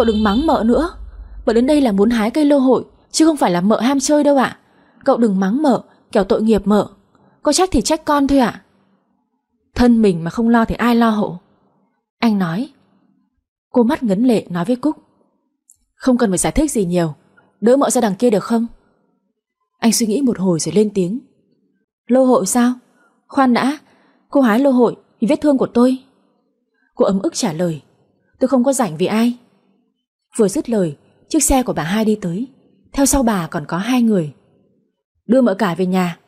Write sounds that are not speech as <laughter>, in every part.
Cậu đừng mắng mợ nữa. Mợ đến đây là muốn hái cây lô hội, Chứ không phải là mợ ham chơi đâu ạ. Cậu đừng mắng mợ, Kẻo tội nghiệp mợ. Có trách thì trách con thôi ạ. Thân mình mà không lo thì ai lo hộ Anh nói. Cô mắt ngấn lệ nói với Cúc. Không cần phải giải thích gì nhiều, Đỡ mợ ra đằng kia được không? Anh suy nghĩ một hồi rồi lên tiếng. Lô hội sao? Khoan đã, Cô hái lô hội vì vết thương của tôi. Cô ấm ức trả lời. Tôi không có rảnh vì ai. Vừa dứt lời, Chiếc xe của bà hai đi tới. Theo sau bà còn có hai người. Đưa mợ cả về nhà.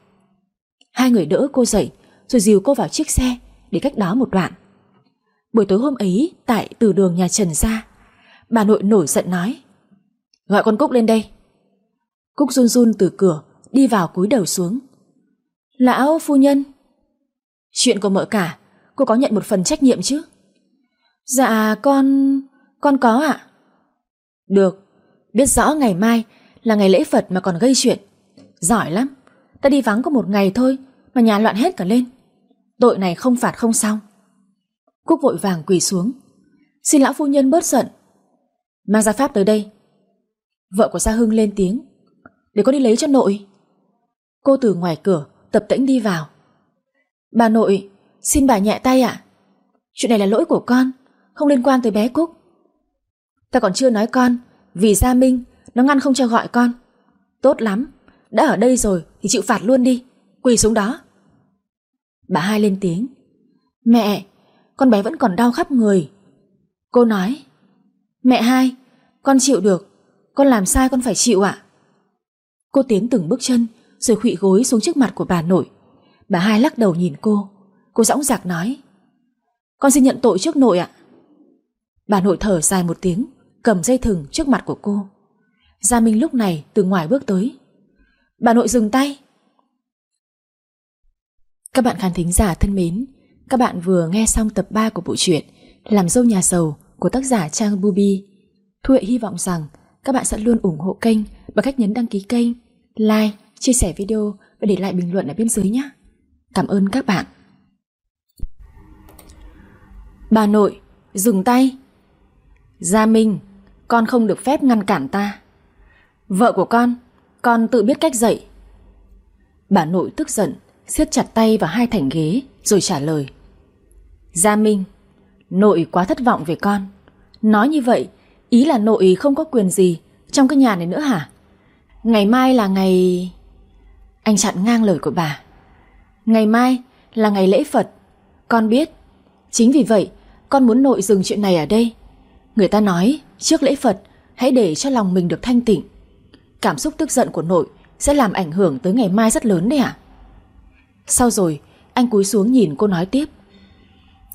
Hai người đỡ cô dậy, Rồi dìu cô vào chiếc xe Để cách đó một đoạn. Buổi tối hôm ấy, Tại từ đường nhà Trần ra, Bà nội nổi giận nói, Gọi con Cúc lên đây. Cúc run run từ cửa, Đi vào cúi đầu xuống. Lão phu nhân. Chuyện của mợ cả Cô có nhận một phần trách nhiệm chứ? Dạ con... Con có ạ. Được. Biết rõ ngày mai là ngày lễ Phật mà còn gây chuyện. Giỏi lắm. Ta đi vắng có một ngày thôi Mà nhà loạn hết cả lên. Tội này không phạt không xong. Cúc vội vàng quỳ xuống. Xin lão phu nhân bớt giận. Mang gia pháp tới đây. Vợ của Gia Hưng lên tiếng. Để con đi lấy cho nội. Cô từ ngoài cửa tập tĩnh đi vào. Bà nội, Xin bà nhẹ tay ạ. Chuyện này là lỗi của con, Không liên quan tới bé Cúc. Ta còn chưa nói con vì Gia Minh, Nó ngăn không cho gọi con. Tốt lắm, Đã ở đây rồi thì chịu phạt luôn đi, Quỳ xuống đó. Bà hai lên tiếng, Mẹ, Con bé vẫn còn đau khắp người. Cô nói, Mẹ hai, Con chịu được, Con làm sai con phải chịu ạ. Cô tiến từng bước chân Rồi khụy gối xuống trước mặt của bà nội. Bà hai lắc đầu nhìn cô Cô dõng dạc nói, Con xin nhận tội trước nội ạ. Bà nội thở dài một tiếng Cầm dây thừng trước mặt của cô Gia Minh lúc này từ ngoài bước tới Bà nội dừng tay Các bạn khán thính giả thân mến Các bạn vừa nghe xong tập 3 của bộ truyện Làm dâu nhà giàu của tác giả Trang Bubi Thu Hệ hy vọng rằng các bạn sẽ luôn ủng hộ kênh bằng cách nhấn đăng ký kênh, like, chia sẻ video và để lại bình luận ở bên dưới nhé. Cảm ơn các bạn. Bà nội, dừng tay. Gia Minh, con không được phép ngăn cản ta. Vợ của con, con tự biết cách dạy. Bà nội tức giận, siết chặt tay vào hai thành ghế rồi trả lời. Gia Minh, nội quá thất vọng về con. Nói như vậy, ý là nội không có quyền gì trong cái nhà này nữa hả? Ngày mai là ngày... Anh chặn ngang lời của bà. Ngày mai là ngày lễ Phật. Con biết. Chính vì vậy, con muốn nội dừng chuyện này ở đây. Người ta nói, trước lễ Phật, hãy để cho lòng mình được thanh tịnh. Cảm xúc tức giận của nội sẽ làm ảnh hưởng tới ngày mai rất lớn đấy ạ. Sau rồi, anh cúi xuống nhìn cô nói tiếp.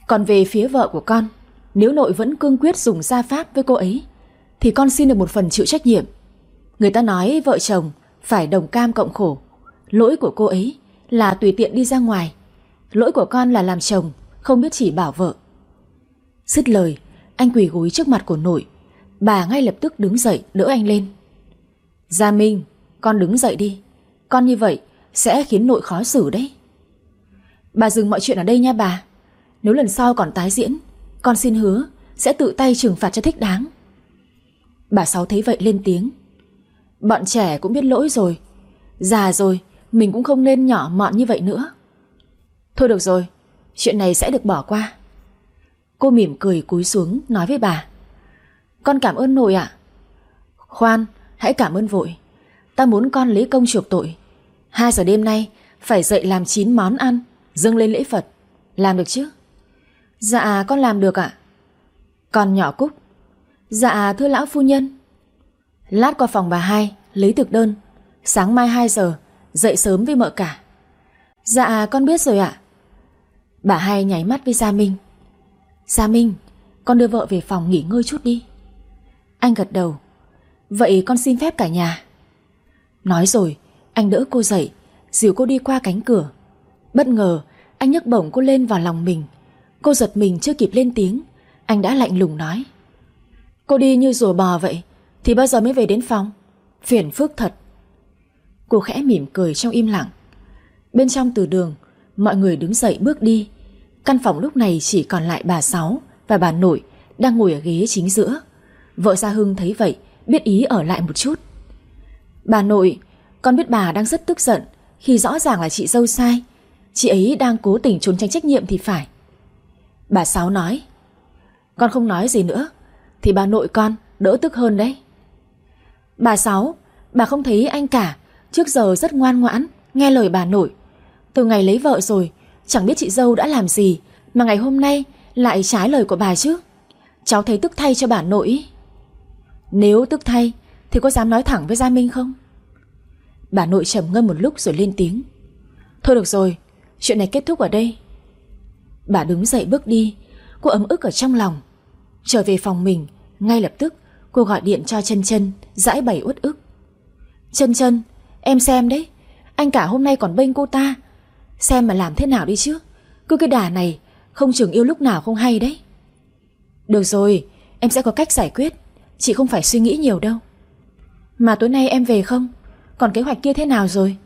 Còn về phía vợ của con, nếu nội vẫn cương quyết dùng gia pháp với cô ấy, thì con xin được một phần chịu trách nhiệm. Người ta nói vợ chồng phải đồng cam cộng khổ. Lỗi của cô ấy là tùy tiện đi ra ngoài. Lỗi của con là làm chồng, không biết chỉ bảo vợ. Dứt lời, anh quỳ gối trước mặt của nội. Bà ngay lập tức đứng dậy đỡ anh lên. Gia Minh, con đứng dậy đi. Con như vậy sẽ khiến nội khó xử đấy. Bà dừng mọi chuyện ở đây nha bà. Nếu lần sau còn tái diễn, con xin hứa sẽ tự tay trừng phạt cho thích đáng. Bà Sáu thấy vậy lên tiếng. Bọn trẻ cũng biết lỗi rồi. Già rồi, mình cũng không nên nhỏ mọn như vậy nữa. Thôi được rồi, chuyện này sẽ được bỏ qua. Cô mỉm cười cúi xuống nói với bà. Con cảm ơn nội ạ. Khoan, hãy cảm ơn vội. Ta muốn con lấy công chuộc tội. Hai giờ đêm nay phải dậy làm chín món ăn, dâng lên lễ Phật. Làm được chứ? Dạ con làm được ạ. Con nhỏ Cúc. Dạ thưa lão phu nhân. Lát qua phòng bà hai lấy thực đơn. Sáng mai 2 giờ dậy sớm với mợ cả. Dạ con biết rồi ạ. Bà hai nháy mắt với Gia Minh. Gia Minh, con đưa vợ về phòng nghỉ ngơi chút đi. Anh gật đầu. Vậy con xin phép cả nhà. Nói rồi, anh đỡ cô dậy, dìu cô đi qua cánh cửa. Bất ngờ, anh nhấc bổng cô lên vào lòng mình. Cô giật mình chưa kịp lên tiếng, anh đã lạnh lùng nói. Cô đi như rùa bò vậy, thì bao giờ mới về đến phòng? Phiền phức thật. Cô khẽ mỉm cười trong im lặng. Bên trong từ đường, mọi người đứng dậy bước đi. Căn phòng lúc này chỉ còn lại bà Sáu và bà nội đang ngồi ở ghế chính giữa. Vợ Gia Hưng thấy vậy, Biết ý ở lại một chút. Bà nội, Con biết bà đang rất tức giận Khi rõ ràng là chị dâu sai. Chị ấy đang cố tình trốn tránh trách nhiệm thì phải. Bà Sáu nói, Con không nói gì nữa, Thì bà nội con đỡ tức hơn đấy. Bà Sáu, Bà không thấy anh cả, Trước giờ rất ngoan ngoãn, Nghe lời bà nội. Từ ngày lấy vợ rồi Chẳng biết chị dâu đã làm gì, Mà ngày hôm nay lại trái lời của bà chứ. Cháu thấy tức thay cho bà nội Nếu tức thay, Thì có dám nói thẳng với Gia Minh không? Bà nội trầm ngâm một lúc rồi lên tiếng. Thôi được rồi, Chuyện này kết thúc ở đây. Bà đứng dậy bước đi, Cô ấm ức ở trong lòng. Trở về phòng mình, Ngay lập tức, cô gọi điện cho chân chân, dãi bày uất ức. Chân chân, em xem đấy, Anh cả hôm nay còn bênh cô ta Xem mà làm thế nào đi chứ. Cứ cái đà này, Không chừng yêu lúc nào không hay đấy. Được rồi, Em sẽ có cách giải quyết. Chị không phải suy nghĩ nhiều đâu. Mà tối nay em về không? Còn kế hoạch kia thế nào rồi?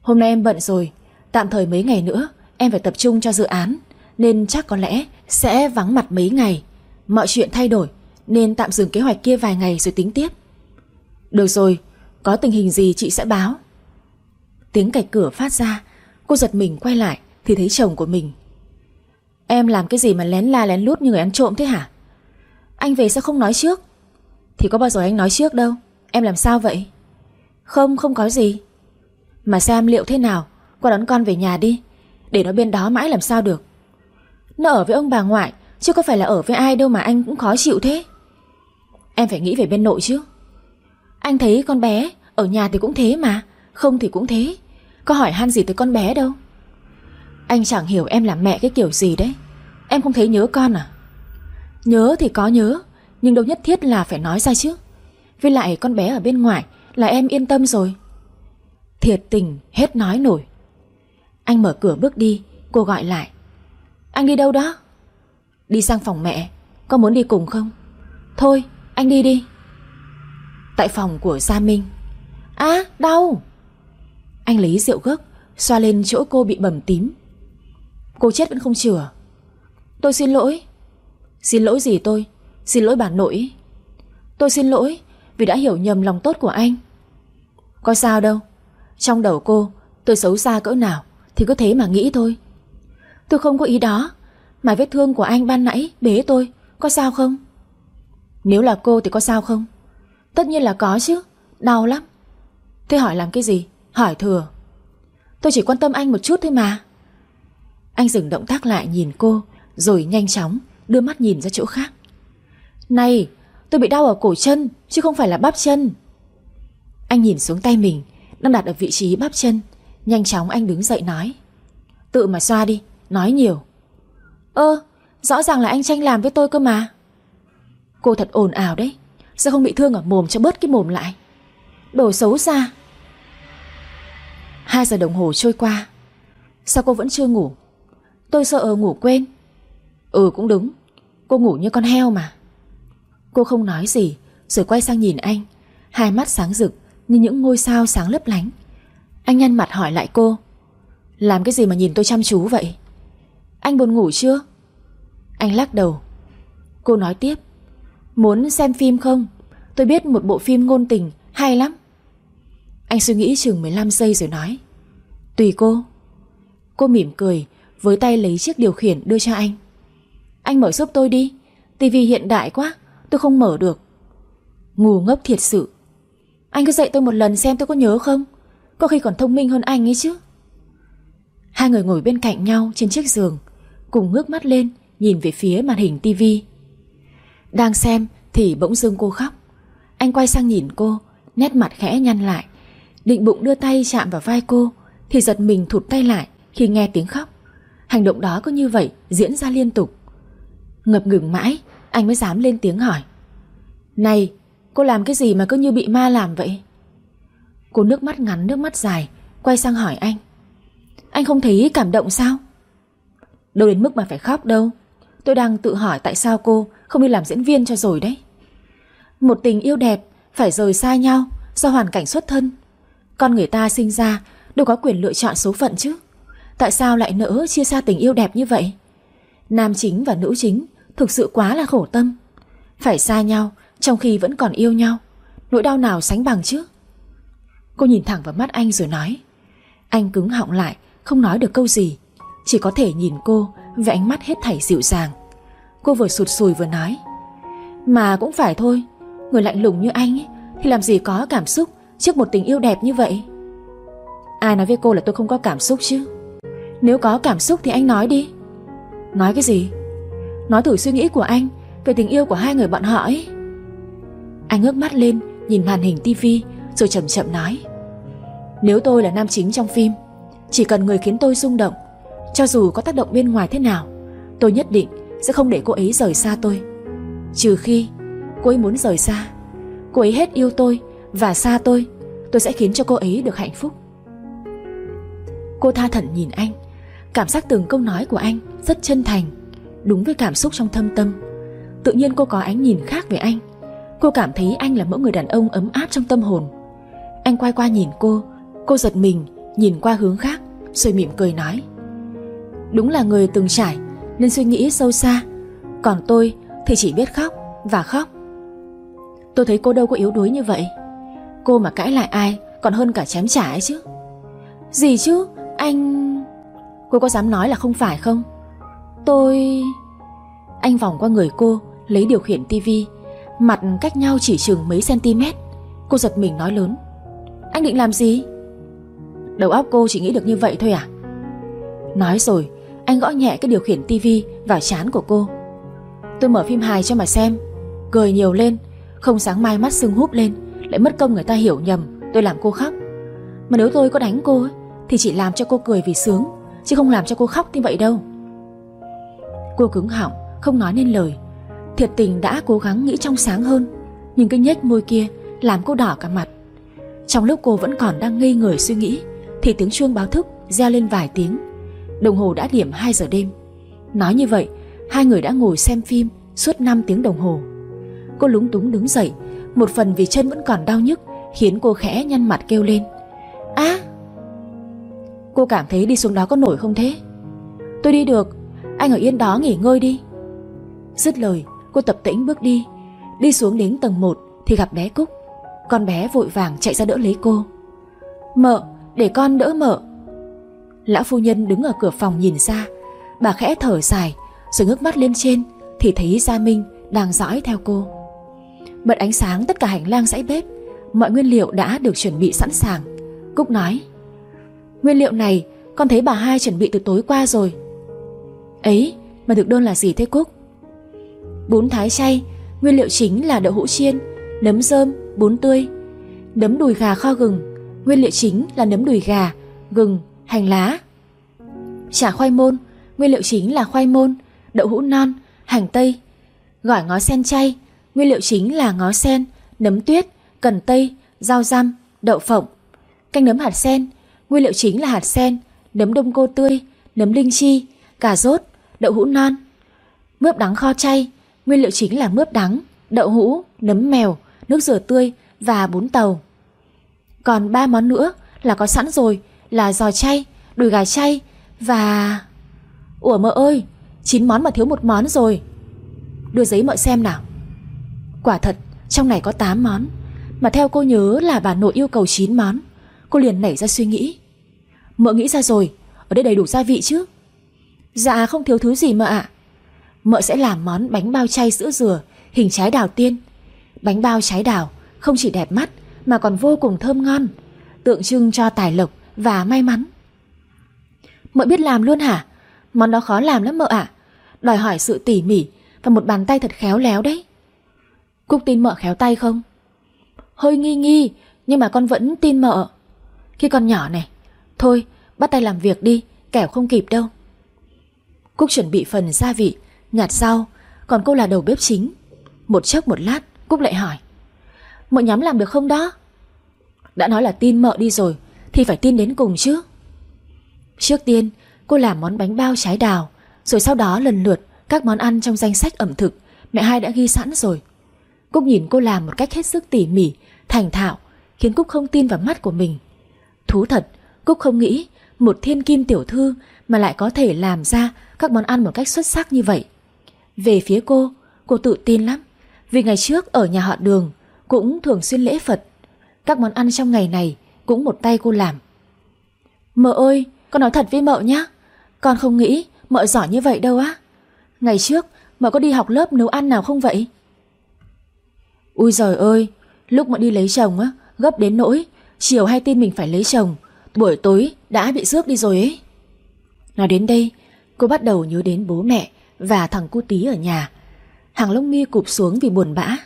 Hôm nay em bận rồi. Tạm thời mấy ngày nữa, Em phải tập trung cho dự án. Nên chắc có lẽ sẽ vắng mặt mấy ngày. Mọi chuyện thay đổi, Nên tạm dừng kế hoạch kia vài ngày rồi tính tiếp. Được rồi, Có tình hình gì chị sẽ báo. Tiếng cạch cửa phát ra. Cô giật mình quay lại Thì thấy chồng của mình. Em làm cái gì mà lén la lén lút như người ăn trộm thế hả? Anh về sao không nói trước. Thì có bao giờ anh nói trước đâu? Em làm sao vậy? Không không có gì. Mà xem liệu thế nào, Qua đón con về nhà đi. Để nó bên đó mãi làm sao được. Nó ở với ông bà ngoại, Chứ có phải là ở với ai đâu mà anh cũng khó chịu thế. Em phải nghĩ về bên nội chứ. Anh thấy con bé Ở nhà thì cũng thế mà, Không thì cũng thế. Có hỏi han gì tới con bé đâu. Anh chẳng hiểu em là mẹ cái kiểu gì đấy. Em không thấy nhớ con à? Nhớ thì có nhớ, Nhưng đâu nhất thiết là phải nói ra chứ. Với lại con bé ở bên ngoài Là em yên tâm rồi. Thiệt tình hết nói nổi. Anh mở cửa bước đi, Cô gọi lại. Anh đi đâu đó? Đi sang phòng mẹ, Có muốn đi cùng không? Thôi, anh đi đi. Tại phòng của Gia Minh. À đau. Anh lấy rượu gấc, Xoa lên chỗ cô bị bầm tím. Cô chết vẫn không chừa. Tôi xin lỗi. Xin lỗi gì tôi? Xin lỗi bà nội. Tôi xin lỗi vì đã hiểu nhầm lòng tốt của anh. Có sao đâu. Trong đầu cô, tôi xấu xa cỡ nào Thì cứ thế mà nghĩ thôi. Tôi không có ý đó. Mà vết thương của anh ban nãy bế tôi, Có sao không? Nếu là cô thì có sao không? Tất nhiên là có chứ. Đau lắm. Thế hỏi làm cái gì? Hỏi thừa. Tôi chỉ quan tâm anh một chút thôi mà. Anh dừng động tác lại nhìn cô Rồi nhanh chóng đưa mắt nhìn ra chỗ khác. Này tôi bị đau ở cổ chân Chứ không phải là bắp chân. Anh nhìn xuống tay mình Đang đặt ở vị trí bắp chân. Nhanh chóng anh đứng dậy nói. Tự mà xoa đi, nói nhiều. Ơ, rõ ràng là anh tranh làm với tôi cơ mà. Cô thật ồn ào đấy Sao không bị thương ở mồm cho bớt cái mồm lại? Đồ xấu xa. Hai giờ đồng hồ trôi qua. Sao cô vẫn chưa ngủ? Tôi sợ ngủ quên. Ừ cũng đúng. Cô ngủ như con heo mà. Cô không nói gì, Rồi quay sang nhìn anh. Hai mắt sáng rực như những ngôi sao sáng lấp lánh. Anh nhăn mặt hỏi lại cô, Làm cái gì mà nhìn tôi chăm chú vậy? Anh buồn ngủ chưa? Anh lắc đầu. Cô nói tiếp, Muốn xem phim không? Tôi biết một bộ phim ngôn tình hay lắm. Anh suy nghĩ chừng 15 giây rồi nói. Tùy cô. Cô mỉm cười, Với tay lấy chiếc điều khiển đưa cho anh. Anh mở giúp tôi đi. Tivi hiện đại quá, Tôi không mở được. Ngu ngốc thiệt sự. Anh cứ dạy tôi một lần xem tôi có nhớ không? Có khi còn thông minh hơn anh ấy chứ. Hai người ngồi bên cạnh nhau trên chiếc giường, Cùng ngước mắt lên, Nhìn về phía màn hình tivi Đang xem thì bỗng dưng cô khóc. Anh quay sang nhìn cô, Nét mặt khẽ nhăn lại. Định bụng đưa tay chạm vào vai cô, Thì giật mình thụt tay lại khi nghe tiếng khóc. Hành động đó cứ như vậy diễn ra liên tục. Ngập ngừng mãi, Anh mới dám lên tiếng hỏi. Này, cô làm cái gì mà cứ như bị ma làm vậy? Cô nước mắt ngắn, nước mắt dài, Quay sang hỏi anh. Anh không thấy cảm động sao? Đâu đến mức mà phải khóc đâu. Tôi đang tự hỏi tại sao cô Không đi làm diễn viên cho rồi đấy. Một tình yêu đẹp Phải rời xa nhau do hoàn cảnh xuất thân. Con người ta sinh ra Đâu có quyền lựa chọn số phận chứ. Tại sao lại nỡ chia xa tình yêu đẹp như vậy? Nam chính và nữ chính Thực sự quá là khổ tâm. Phải xa nhau Trong khi vẫn còn yêu nhau. Nỗi đau nào sánh bằng chứ? Cô nhìn thẳng vào mắt anh rồi nói. Anh cứng họng lại Không nói được câu gì. Chỉ có thể nhìn cô với ánh mắt hết thảy dịu dàng. Cô vừa sụt sùi vừa nói. Mà cũng phải thôi Người lạnh lùng như anh ấy, Thì làm gì có cảm xúc. Trước một tình yêu đẹp như vậy? Ai nói với cô là tôi không có cảm xúc chứ? Nếu có cảm xúc thì anh nói đi. Nói cái gì? Nói thử suy nghĩ của anh Về tình yêu của hai người bọn họ ấy. Anh ngước mắt lên, Nhìn màn hình tivi Rồi chậm chậm nói. Nếu tôi là nam chính trong phim, Chỉ cần người khiến tôi rung động, Cho dù có tác động bên ngoài thế nào, Tôi nhất định sẽ không để cô ấy rời xa tôi. Trừ khi cô ấy muốn rời xa, Cô ấy hết yêu tôi và xa tôi Tôi sẽ khiến cho cô ấy được hạnh phúc. Cô tha thẩn nhìn anh. Cảm giác từng câu nói của anh rất chân thành, Đúng với cảm xúc trong thâm tâm. Tự nhiên cô có ánh nhìn khác về anh. Cô cảm thấy anh là mẫu người đàn ông ấm áp trong tâm hồn. Anh quay qua nhìn cô Cô giật mình, Nhìn qua hướng khác, Rồi mỉm cười nói. Đúng là người từng trải, Nên suy nghĩ sâu xa. Còn tôi thì chỉ biết khóc Và khóc. Tôi thấy cô đâu có yếu đuối như vậy. Cô mà cãi lại ai, Còn hơn cả chém trả ấy chứ. Gì chứ, Anh... Cô có dám nói là không phải không? Tôi... Anh vòng qua người cô, Lấy điều khiển tivi, Mặt cách nhau chỉ chừng mấy cm Cô giật mình nói lớn. Anh định làm gì? Đầu óc cô chỉ nghĩ được như vậy thôi à? Nói rồi, Anh gõ nhẹ cái điều khiển tivi vào chán của cô. Tôi mở phim hài cho mà xem. Cười nhiều lên, Không sáng mai mắt sưng húp lên. Lại mất công người ta hiểu nhầm, Tôi làm cô khóc. Mà nếu tôi có đánh cô Thì chỉ làm cho cô cười vì sướng, Chứ không làm cho cô khóc như vậy đâu. Cô cứng họng, Không nói nên lời. Thiệt tình đã cố gắng nghĩ trong sáng hơn, Nhưng cái nhếch môi kia Làm cô đỏ cả mặt. Trong lúc cô vẫn còn đang ngây người suy nghĩ, Thì tiếng chuông báo thức reo lên vài tiếng. Đồng hồ đã điểm 2 giờ đêm. Nói như vậy, Hai người đã ngồi xem phim suốt 5 tiếng đồng hồ. Cô lúng túng đứng dậy một phần vì chân vẫn còn đau nhức, Khiến cô khẽ nhăn mặt kêu lên. Á Cô cảm thấy đi xuống đó có nổi không thế? Tôi đi được, Anh ở yên đó nghỉ ngơi đi. Dứt lời, cô tập tĩnh bước đi. Đi xuống đến tầng 1 thì gặp bé Cúc. Con bé vội vàng chạy ra đỡ lấy cô. Mợ, để con đỡ mợ. Lão phu nhân đứng ở cửa phòng nhìn ra. Bà khẽ thở dài, Rồi ngước mắt lên trên Thì thấy Gia Minh đang dõi theo cô. Bật ánh sáng tất cả hành lang dãy bếp Mọi nguyên liệu đã được chuẩn bị sẵn sàng. Cúc nói Nguyên liệu này con thấy bà hai chuẩn bị từ tối qua rồi. Ấy mà thực đơn là gì thế Cúc? Bún thái chay Nguyên liệu chính là đậu hũ chiên Nấm rơm, bún tươi Nấm đùi gà kho gừng Nguyên liệu chính là nấm đùi gà, gừng, hành lá. Chả khoai môn Nguyên liệu chính là khoai môn Đậu hũ non, hành tây. Gỏi ngó sen chay Nguyên liệu chính là ngó sen, nấm tuyết, cần tây, rau răm, đậu phộng Canh nấm hạt sen Nguyên liệu chính là hạt sen, nấm đông cô tươi, nấm linh chi, cà rốt, đậu hũ non. Mướp đắng kho chay, nguyên liệu chính là mướp đắng, đậu hũ, nấm mèo, nước rửa tươi và bún tàu. Còn ba món nữa là có sẵn rồi, là giò chay, đùi gà chay và... Ủa mợ ơi, chín món mà thiếu một món rồi. Đưa giấy mợ xem nào. Quả thật, trong này có 8 món, mà theo cô nhớ là bà nội yêu cầu 9 món. Cô liền nảy ra suy nghĩ. Mợ nghĩ ra rồi Ở đây đầy đủ gia vị chứ? Dạ không thiếu thứ gì mợ ạ. Mợ sẽ làm món bánh bao chay sữa dừa Hình trái đào tiên. Bánh bao trái đào không chỉ đẹp mắt Mà còn vô cùng thơm ngon Tượng trưng cho tài lộc và may mắn. Mợ biết làm luôn hả? Món đó khó làm lắm mợ ạ. Đòi hỏi sự tỉ mỉ Và một bàn tay thật khéo léo đấy. Cúc tin mợ khéo tay không? Hơi nghi nghi, Nhưng mà con vẫn tin mợ. Khi con nhỏ này, Thôi, bắt tay làm việc đi, Kẻo không kịp đâu. Cúc chuẩn bị phần gia vị Nhạt rau, Còn cô là đầu bếp chính. Một chốc một lát, Cúc lại hỏi, Mợ nhắm làm được không đó? Đã nói là tin mợ đi rồi, Thì phải tin đến cùng chứ. Trước tiên, cô làm món bánh bao trái đào, Rồi sau đó lần lượt Các món ăn trong danh sách ẩm thực Mẹ hai đã ghi sẵn rồi. Cúc nhìn cô làm một cách hết sức tỉ mỉ Thành thạo Khiến Cúc không tin vào mắt của mình Thú thật, Cúc không nghĩ một thiên kim tiểu thư mà lại có thể làm ra các món ăn một cách xuất sắc như vậy. Về phía cô, cô tự tin lắm. Vì ngày trước ở nhà họ đường cũng thường xuyên lễ Phật. Các món ăn trong ngày này cũng một tay cô làm. Mợ ơi, con nói thật với mợ nhá. Con không nghĩ mợ giỏi như vậy đâu á. Ngày trước mợ có đi học lớp nấu ăn nào không vậy? Ui giời ơi, lúc mợ đi lấy chồng á, gấp đến nỗi chiều hay tin mình phải lấy chồng, buổi tối đã bị rước đi rồi ấy. Nói đến đây, cô bắt đầu nhớ đến bố mẹ và thằng cu tí ở nhà. Hàng lông mi cụp xuống vì buồn bã.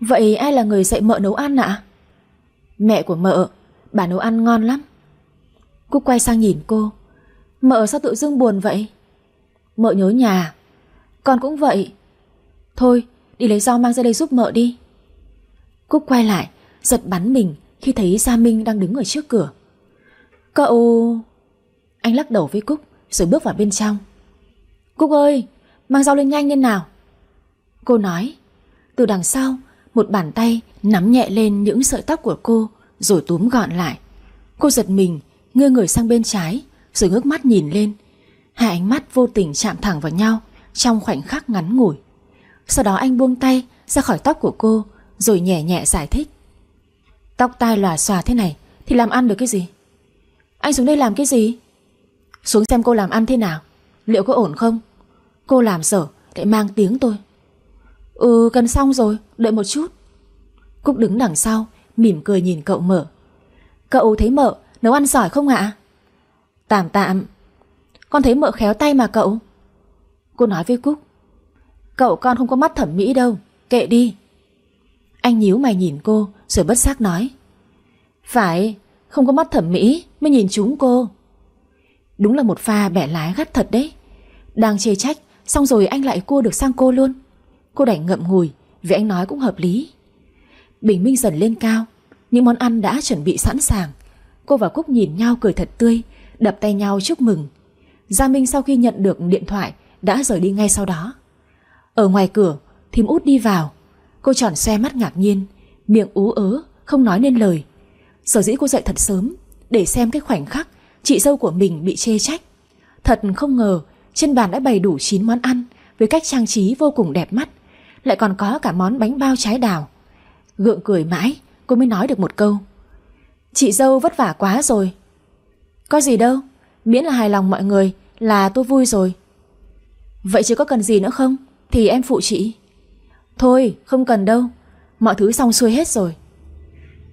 Vậy ai là người dạy mợ nấu ăn ạ? Mẹ của mợ, bà nấu ăn ngon lắm. cô quay sang nhìn cô. Mợ sao tự dưng buồn vậy? Mợ nhớ nhà. Con cũng vậy. Thôi, đi lấy rau mang ra đây giúp mợ đi. Cúc quay lại, giật bắn mình khi thấy Gia Minh đang đứng ở trước cửa. Cậu... Anh lắc đầu với Cúc rồi bước vào bên trong. Cúc ơi, mang rau lên nhanh lên nào. Cô nói. Từ đằng sau, một bàn tay nắm nhẹ lên những sợi tóc của cô rồi túm gọn lại. Cô giật mình, ngơ người sang bên trái rồi ngước mắt nhìn lên. Hai ánh mắt vô tình chạm thẳng vào nhau trong khoảnh khắc ngắn ngủi. Sau đó anh buông tay ra khỏi tóc của cô, rồi nhẹ nhẹ giải thích. Tóc tai lòa xòa thế này thì làm ăn được cái gì? Anh xuống đây làm cái gì? Xuống xem cô làm ăn thế nào. Liệu có ổn không? Cô làm sở để mang tiếng tôi. Ừ gần xong rồi, Đợi một chút. Cúc đứng đằng sau, Mỉm cười nhìn cậu mở Cậu thấy mợ nấu ăn giỏi không ạ? Tạm tạm. Con thấy mợ khéo tay mà cậu. Cô nói với Cúc. Cậu con không có mắt thẩm mỹ đâu. Kệ đi. Anh nhíu mày nhìn cô, Rồi bất giác nói. Phải, Không có mắt thẩm mỹ mới nhìn chúng cô. Đúng là một pha bẻ lái gắt thật đấy. Đang chê trách, Xong rồi anh lại cua được sang cô luôn. Cô đành ngậm ngùi, Vì anh nói cũng hợp lý. Bình minh dần lên cao, Những món ăn đã chuẩn bị sẵn sàng. Cô và Cúc nhìn nhau cười thật tươi, Đập tay nhau chúc mừng. Gia Minh sau khi nhận được điện thoại, Đã rời đi ngay sau đó. Ở ngoài cửa Thím út đi vào Cô tròn xe mắt ngạc nhiên Miệng ú ớ không nói nên lời Sở dĩ cô dậy thật sớm Để xem cái khoảnh khắc chị dâu của mình bị chê trách. Thật không ngờ trên bàn đã bày đủ 9 món ăn với cách trang trí vô cùng đẹp mắt, lại còn có cả món bánh bao trái đào. Gượng cười mãi, cô mới nói được một câu. Chị dâu vất vả quá rồi. Có gì đâu, miễn là hài lòng mọi người là tôi vui rồi. Vậy chứ có cần gì nữa không? Thì em phụ chị. Thôi, không cần đâu, mọi thứ xong xuôi hết rồi.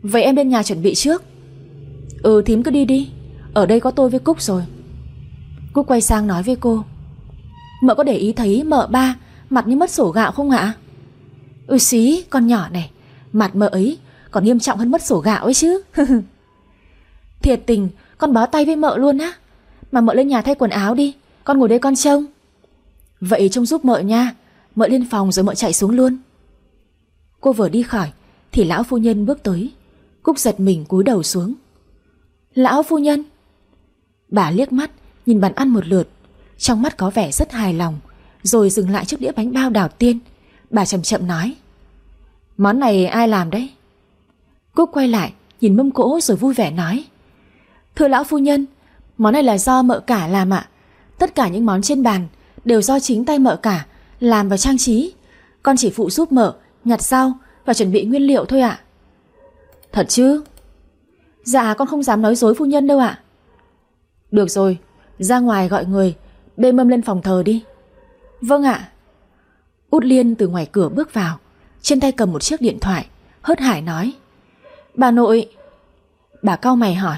Vậy em lên nhà chuẩn bị trước. Ừ thím cứ đi đi. Ở đây có tôi với Cúc rồi. Cúc quay sang nói với cô. Mợ có để ý thấy mợ ba Mặt như mất sổ gạo không ạ? Ừ xí con nhỏ này. Mặt mợ ấy còn nghiêm trọng hơn mất sổ gạo ấy chứ. <laughs> Thiệt tình Con bó tay với mợ luôn á. Mà mợ lên nhà thay quần áo đi. Con ngồi đây con trông. Vậy trông giúp mợ nha. Mợ lên phòng rồi mợ chạy xuống luôn. Cô vừa đi khỏi, Thì lão phu nhân bước tới Cúc giật mình cúi đầu xuống. Lão phu nhân! Bà liếc mắt, Nhìn bàn ăn một lượt, Trong mắt có vẻ rất hài lòng, Rồi dừng lại trước đĩa bánh bao đào tiên. Bà chậm chậm nói, Món này ai làm đấy? Cúc quay lại, Nhìn mâm cỗ rồi vui vẻ nói, Thưa lão phu nhân, Món này là do mợ cả làm ạ. Tất cả những món trên bàn Đều do chính tay mợ cả làm và trang trí Con chỉ phụ giúp mở Nhặt rau Và chuẩn bị nguyên liệu thôi ạ Thật chứ Dạ con không dám nói dối phu nhân đâu ạ được rồi, ra ngoài gọi người, bê mâm lên phòng thờ đi. Vâng ạ. Út Liên từ ngoài cửa bước vào, trên tay cầm một chiếc điện thoại, hớt hải nói. Bà nội... Bà cau mày hỏi.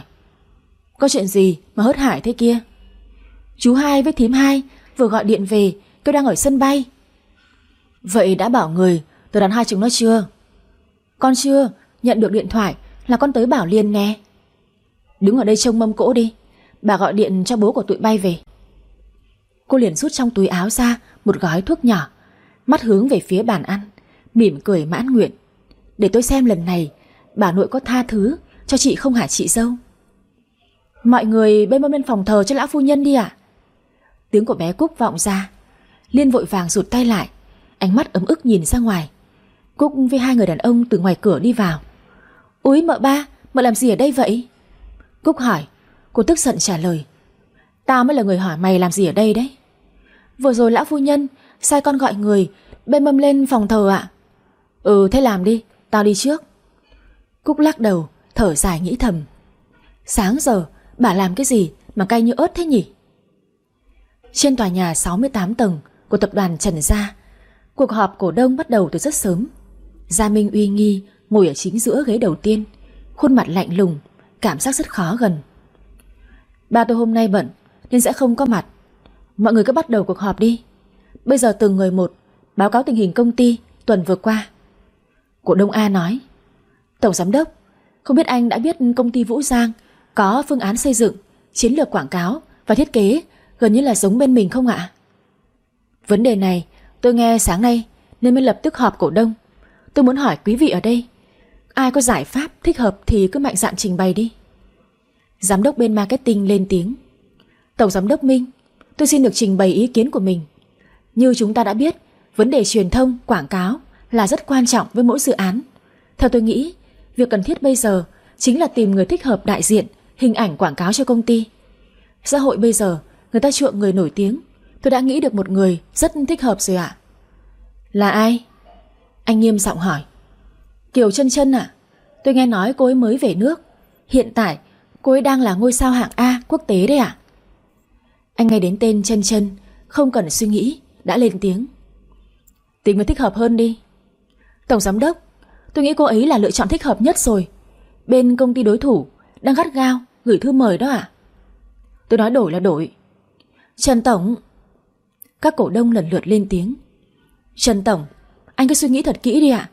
Có chuyện gì mà hớt hải thế kia? Chú hai với thím hai vừa gọi điện về, kêu đang ở sân bay. Vậy đã bảo người tôi đón hai chúng nó chưa? Con chưa, nhận được điện thoại là con tới bảo Liên nè. Đứng ở đây trông mâm cỗ đi. Bà gọi điện cho bố của tụi bay về Cô liền rút trong túi áo ra Một gói thuốc nhỏ Mắt hướng về phía bàn ăn Mỉm cười mãn nguyện Để tôi xem lần này Bà nội có tha thứ cho chị không hả chị dâu Mọi người bên bên phòng thờ cho lão phu nhân đi ạ Tiếng của bé Cúc vọng ra Liên vội vàng rụt tay lại Ánh mắt ấm ức nhìn ra ngoài. Cúc với hai người đàn ông từ ngoài cửa đi vào. Úi, mợ ba, Mợ làm gì ở đây vậy? Cúc hỏi. Cô tức giận trả lời. Tao mới là người hỏi mày làm gì ở đây đấy. Vừa rồi lão phu nhân Sai con gọi người Bê mâm lên phòng thờ ạ. Ừ thế làm đi, Tao đi trước. Cúc lắc đầu, thở dài nghĩ thầm. Sáng giờ, bà làm cái gì Mà cay như ớt thế nhỉ? Trên tòa nhà 68 tầng Của tập đoàn Trần Gia Cuộc họp cổ đông bắt đầu từ rất sớm. Gia Minh uy nghi, ngồi ở chính giữa ghế đầu tiên, Khuôn mặt lạnh lùng, Cảm giác rất khó gần. Ba tôi hôm nay bận, Nên sẽ không có mặt. Mọi người cứ bắt đầu cuộc họp đi. Bây giờ từng người một, Báo cáo tình hình công ty tuần vừa qua. Cổ đông A nói, Tổng giám đốc, Không biết anh đã biết công ty Vũ Giang Có phương án xây dựng, Chiến lược quảng cáo và thiết kế Gần như là giống bên mình không ạ? Vấn đề này tôi nghe sáng nay Nên mới lập tức họp cổ đông. Tôi muốn hỏi quý vị ở đây Ai có giải pháp thích hợp thì cứ mạnh dạn trình bày đi. Giám đốc bên marketing lên tiếng. Tổng giám đốc Minh Tôi xin được trình bày ý kiến của mình. Như chúng ta đã biết Vấn đề truyền thông, quảng cáo là rất quan trọng với mỗi dự án. Theo tôi nghĩ Việc cần thiết bây giờ Chính là tìm người thích hợp đại diện Hình ảnh quảng cáo cho công ty. Xã hội bây giờ Người ta chuộng người nổi tiếng. Tôi đã nghĩ được một người rất thích hợp rồi ạ. Là ai? Anh nghiêm giọng hỏi. Kiều chân chân ạ. Tôi nghe nói cô ấy mới về nước. Hiện tại, cô ấy đang là ngôi sao hạng A quốc tế đấy ạ. Anh nghe đến tên chân chân Không cần suy nghĩ, Đã lên tiếng. Tìm người thích hợp hơn đi. Tổng giám đốc, Tôi nghĩ cô ấy là lựa chọn thích hợp nhất rồi. Bên công ty đối thủ Đang gắt gao gửi thư mời đó ạ. Tôi nói đổi là đổi. Trần Tổng các cổ đông lần lượt lên tiếng. Trần Tổng Anh cứ suy nghĩ thật kỹ đi ạ.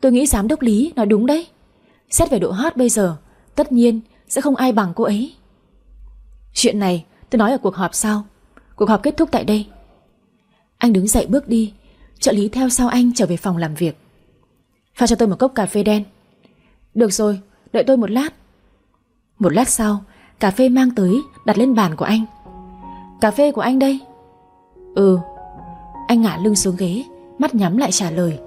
Tôi nghĩ giám đốc Lý nói đúng đấy. Xét về độ hot bây giờ Tất nhiên sẽ không ai bằng cô ấy. Chuyện này tôi nói ở cuộc họp sau. Cuộc họp kết thúc tại đây. Anh đứng dậy bước đi Trợ lý theo sau anh trở về phòng làm việc. Pha cho tôi một cốc cà phê đen. Được rồi, đợi tôi một lát. Một lát sau Cà phê mang tới đặt lên bàn của anh. Cà phê của anh đây. Ừ. Anh ngả lưng xuống ghế, Mắt nhắm lại trả lời.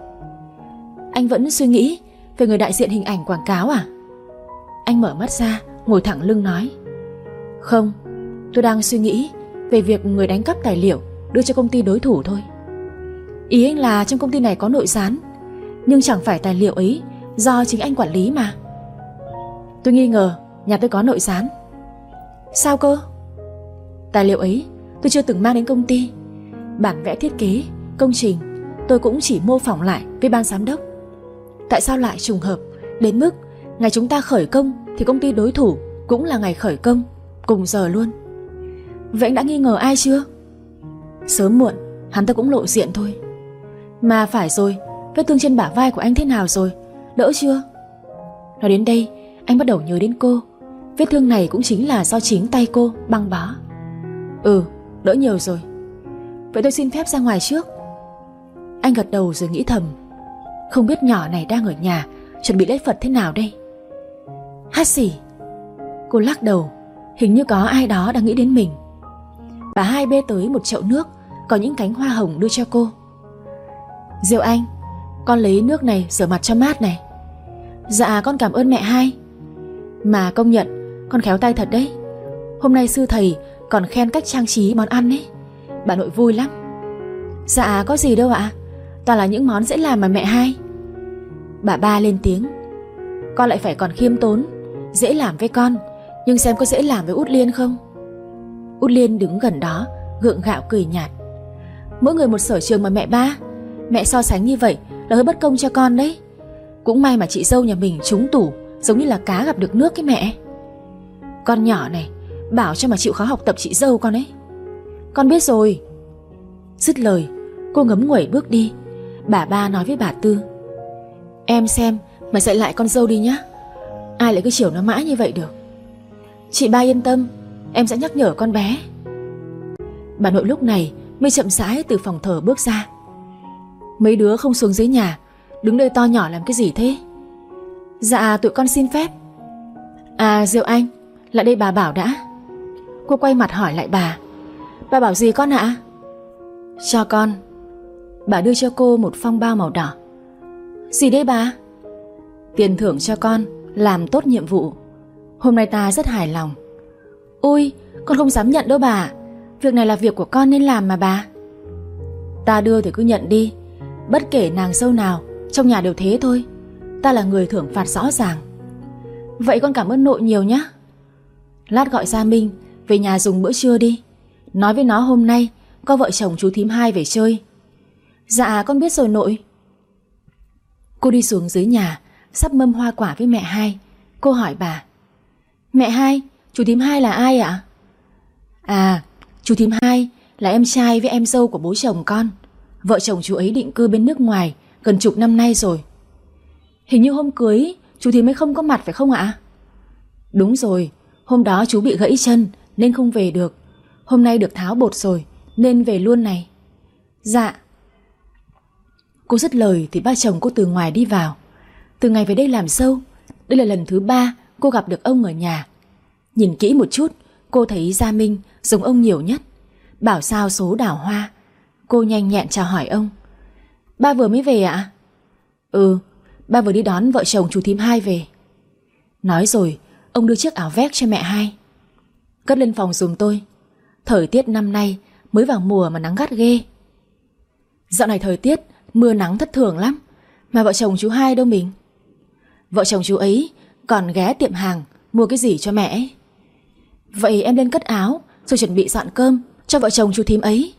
Anh vẫn suy nghĩ Về người đại diện hình ảnh quảng cáo à? Anh mở mắt ra, Ngồi thẳng lưng nói. Không, Tôi đang suy nghĩ Về việc người đánh cắp tài liệu Đưa cho công ty đối thủ thôi. Ý anh là trong công ty này có nội gián, Nhưng chẳng phải tài liệu ấy Do chính anh quản lý mà. Tôi nghi ngờ nhà tôi có nội gián. Sao cơ? Tài liệu ấy tôi chưa từng mang đến công ty. Bản vẽ thiết kế, Công trình, Tôi cũng chỉ mô phỏng lại với ban giám đốc. Tại sao lại trùng hợp? Đến mức ngày chúng ta khởi công Thì công ty đối thủ cũng là ngày khởi công, Cùng giờ luôn. Vậy anh đã nghi ngờ ai chưa? Sớm muộn, hắn ta cũng lộ diện thôi. Mà phải rồi, Vết thương trên bả vai của anh thế nào rồi? Đỡ chưa? Nói đến đây, anh bắt đầu nhớ đến cô. Vết thương này cũng chính là do chính tay cô băng bó Ừ đỡ nhiều rồi. Vậy tôi xin phép ra ngoài trước. Anh gật đầu rồi nghĩ thầm. Không biết nhỏ này đang ở nhà, Chuẩn bị lễ Phật thế nào đây? Hát xỉ Cô lắc đầu. Hình như có ai đó đang nghĩ đến mình. Bà hai bê tới một chậu nước, Có những cánh hoa hồng đưa cho cô. Diệu Anh, Con lấy nước này rửa mặt cho mát này. Dạ con cảm ơn mẹ hai. Mà công nhận, Con khéo tay thật đấy. Hôm nay sư thầy còn khen cách trang trí món ăn ấy. Bà nội vui lắm. Dạ có gì đâu ạ. Toàn là những món dễ làm mà mẹ hay. Bà ba lên tiếng. Con lại phải còn khiêm tốn, Dễ làm với con, Nhưng xem có dễ làm với út liên không? Út liên đứng gần đó, Gượng gạo cười nhạt. Mỗi người một sở trường mà mẹ ba. Mẹ so sánh như vậy là hơi bất công cho con đấy. Cũng may mà chị dâu nhà mình trúng tủ, Giống như là cá gặp được nước cái mẹ. Con nhỏ này, Bảo cho mà chịu khó học tập chị dâu con ấy. Con biết rồi. Dứt lời, Cô ngấm nguẩy bước đi. Bà ba nói với bà Tư, Em xem mà dạy lại con dâu đi nhá. Ai lại cứ chiều nó mãi như vậy được? Chị ba yên tâm, Em sẽ nhắc nhở con bé. Bà nội lúc này mới chậm rãi từ phòng thờ bước ra. Mấy đứa không xuống dưới nhà, Đứng đây to nhỏ làm cái gì thế? Dạ tụi con xin phép. À Diệu Anh, Lại đây bà bảo đã. Cô quay mặt hỏi lại bà Bà bảo gì con ạ? Cho con. Bà đưa cho cô một phong bao màu đỏ. Gì đấy bà? Tiền thưởng cho con Làm tốt nhiệm vụ. Hôm nay ta rất hài lòng. Ôi con không dám nhận đâu bà. Việc này là việc của con nên làm mà bà. Ta đưa thì cứ nhận đi. Bất kể nàng dâu nào Trong nhà đều thế thôi. Ta là người thưởng phạt rõ ràng. Vậy con cảm ơn nội nhiều nhé Lát gọi Gia Minh Về nhà dùng bữa trưa đi Nói với nó hôm nay Có vợ chồng chú thím hai về chơi. Dạ con biết rồi nội. Cô đi xuống dưới nhà Sắp mâm hoa quả với mẹ hai. Cô hỏi bà Mẹ hai, chú thím hai là ai ạ? À, chú thím hai là em trai với em dâu của bố chồng con. Vợ chồng chú ấy định cư bên nước ngoài Gần chục năm nay rồi. Hình như hôm cưới Chú thím ấy không có mặt phải không ạ? Đúng rồi Hôm đó chú bị gãy chân Nên không về được. Hôm nay được tháo bột rồi, Nên về luôn này. Dạ. Cô dứt lời thì ba chồng cô từ ngoài đi vào. Từ ngày về đây làm sâu, Đây là lần thứ ba cô gặp được ông ở nhà. Nhìn kỹ một chút, Cô thấy Gia Minh giống ông nhiều nhất. Bảo sao số đảo hoa, Cô nhanh nhẹn chào hỏi ông. Ba vừa mới về ạ? Ừ Ba vừa đi đón vợ chồng chú thím hai về. Nói rồi, Ông đưa chiếc áo vest cho mẹ hai. Cất lên phòng dùm tôi. Thời tiết năm nay mới vào mùa mà nắng gắt ghê. Dạo này thời tiết, Mưa nắng thất thường lắm. Mà vợ chồng chú hai đâu mình? Vợ chồng chú ấy còn ghé tiệm hàng Mua cái gì cho mẹ Vậy em lên cất áo Rồi chuẩn bị dọn cơm cho vợ chồng chú thím ấy.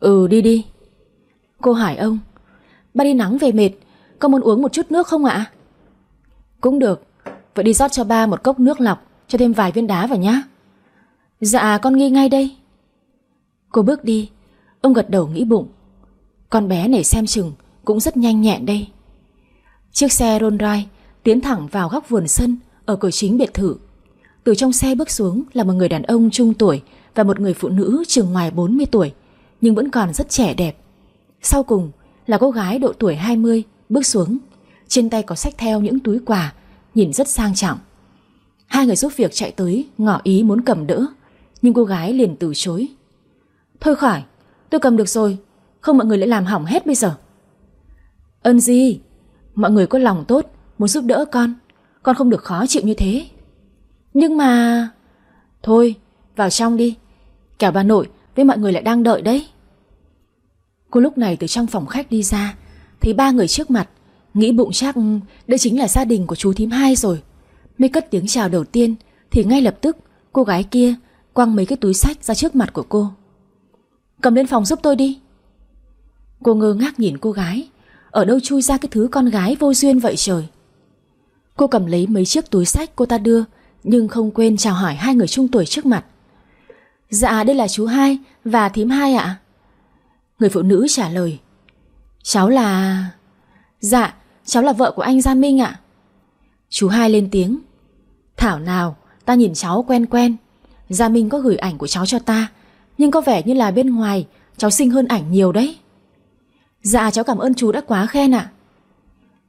Ừ đi đi. Cô hỏi ông, Ba đi nắng về mệt, Có muốn uống một chút nước không ạ? Cũng được, Vậy đi rót cho ba một cốc nước lọc, Cho thêm vài viên đá vào nhá. Dạ con nghi ngay đây. Cô bước đi. Ông gật đầu nghĩ bụng. Con bé này xem chừng cũng rất nhanh nhẹn đây. Chiếc xe Rolls Royce Tiến thẳng vào góc vườn sân Ở cửa chính biệt thự. Từ trong xe bước xuống là một người đàn ông trung tuổi Và một người phụ nữ chừng ngoài 40 tuổi, Nhưng vẫn còn rất trẻ đẹp. Sau cùng là cô gái độ tuổi 20 Bước xuống. Trên tay có sách theo những túi quà, Nhìn rất sang trọng. Hai người giúp việc chạy tới, ngỏ ý muốn cầm đỡ. Nhưng cô gái liền từ chối. Thôi khỏi, Tôi cầm được rồi. Không mọi người lại làm hỏng hết bây giờ. Ơn gì Mọi người có lòng tốt, Muốn giúp đỡ con. Con không được khó chịu như thế. Nhưng mà Thôi, vào trong đi. Cả bà nội với mọi người lại đang đợi đấy. Cô lúc này từ trong phòng khách đi ra, Thấy ba người trước mặt. Nghĩ bụng chắc ừ, đây chính là gia đình của chú thím hai rồi. Mới cất tiếng chào đầu tiên, Thì ngay lập tức cô gái kia Quăng mấy cái túi sách ra trước mặt của cô. Cầm lên phòng giúp tôi đi. Cô ngơ ngác nhìn cô gái. Ở đâu chui ra cái thứ con gái vô duyên vậy trời? Cô cầm lấy mấy chiếc túi sách cô ta đưa, Nhưng không quên chào hỏi hai người trung tuổi trước mặt. Dạ đây là chú hai Và thím hai ạ. Người phụ nữ trả lời. Cháu là... Dạ cháu là vợ của anh Gia Minh ạ. Chú hai lên tiếng. Thảo nào, ta nhìn cháu quen quen. Gia Minh có gửi ảnh của cháu cho ta, Nhưng có vẻ như là bên ngoài, Cháu xinh hơn ảnh nhiều đấy. Dạ cháu cảm ơn chú đã quá khen ạ.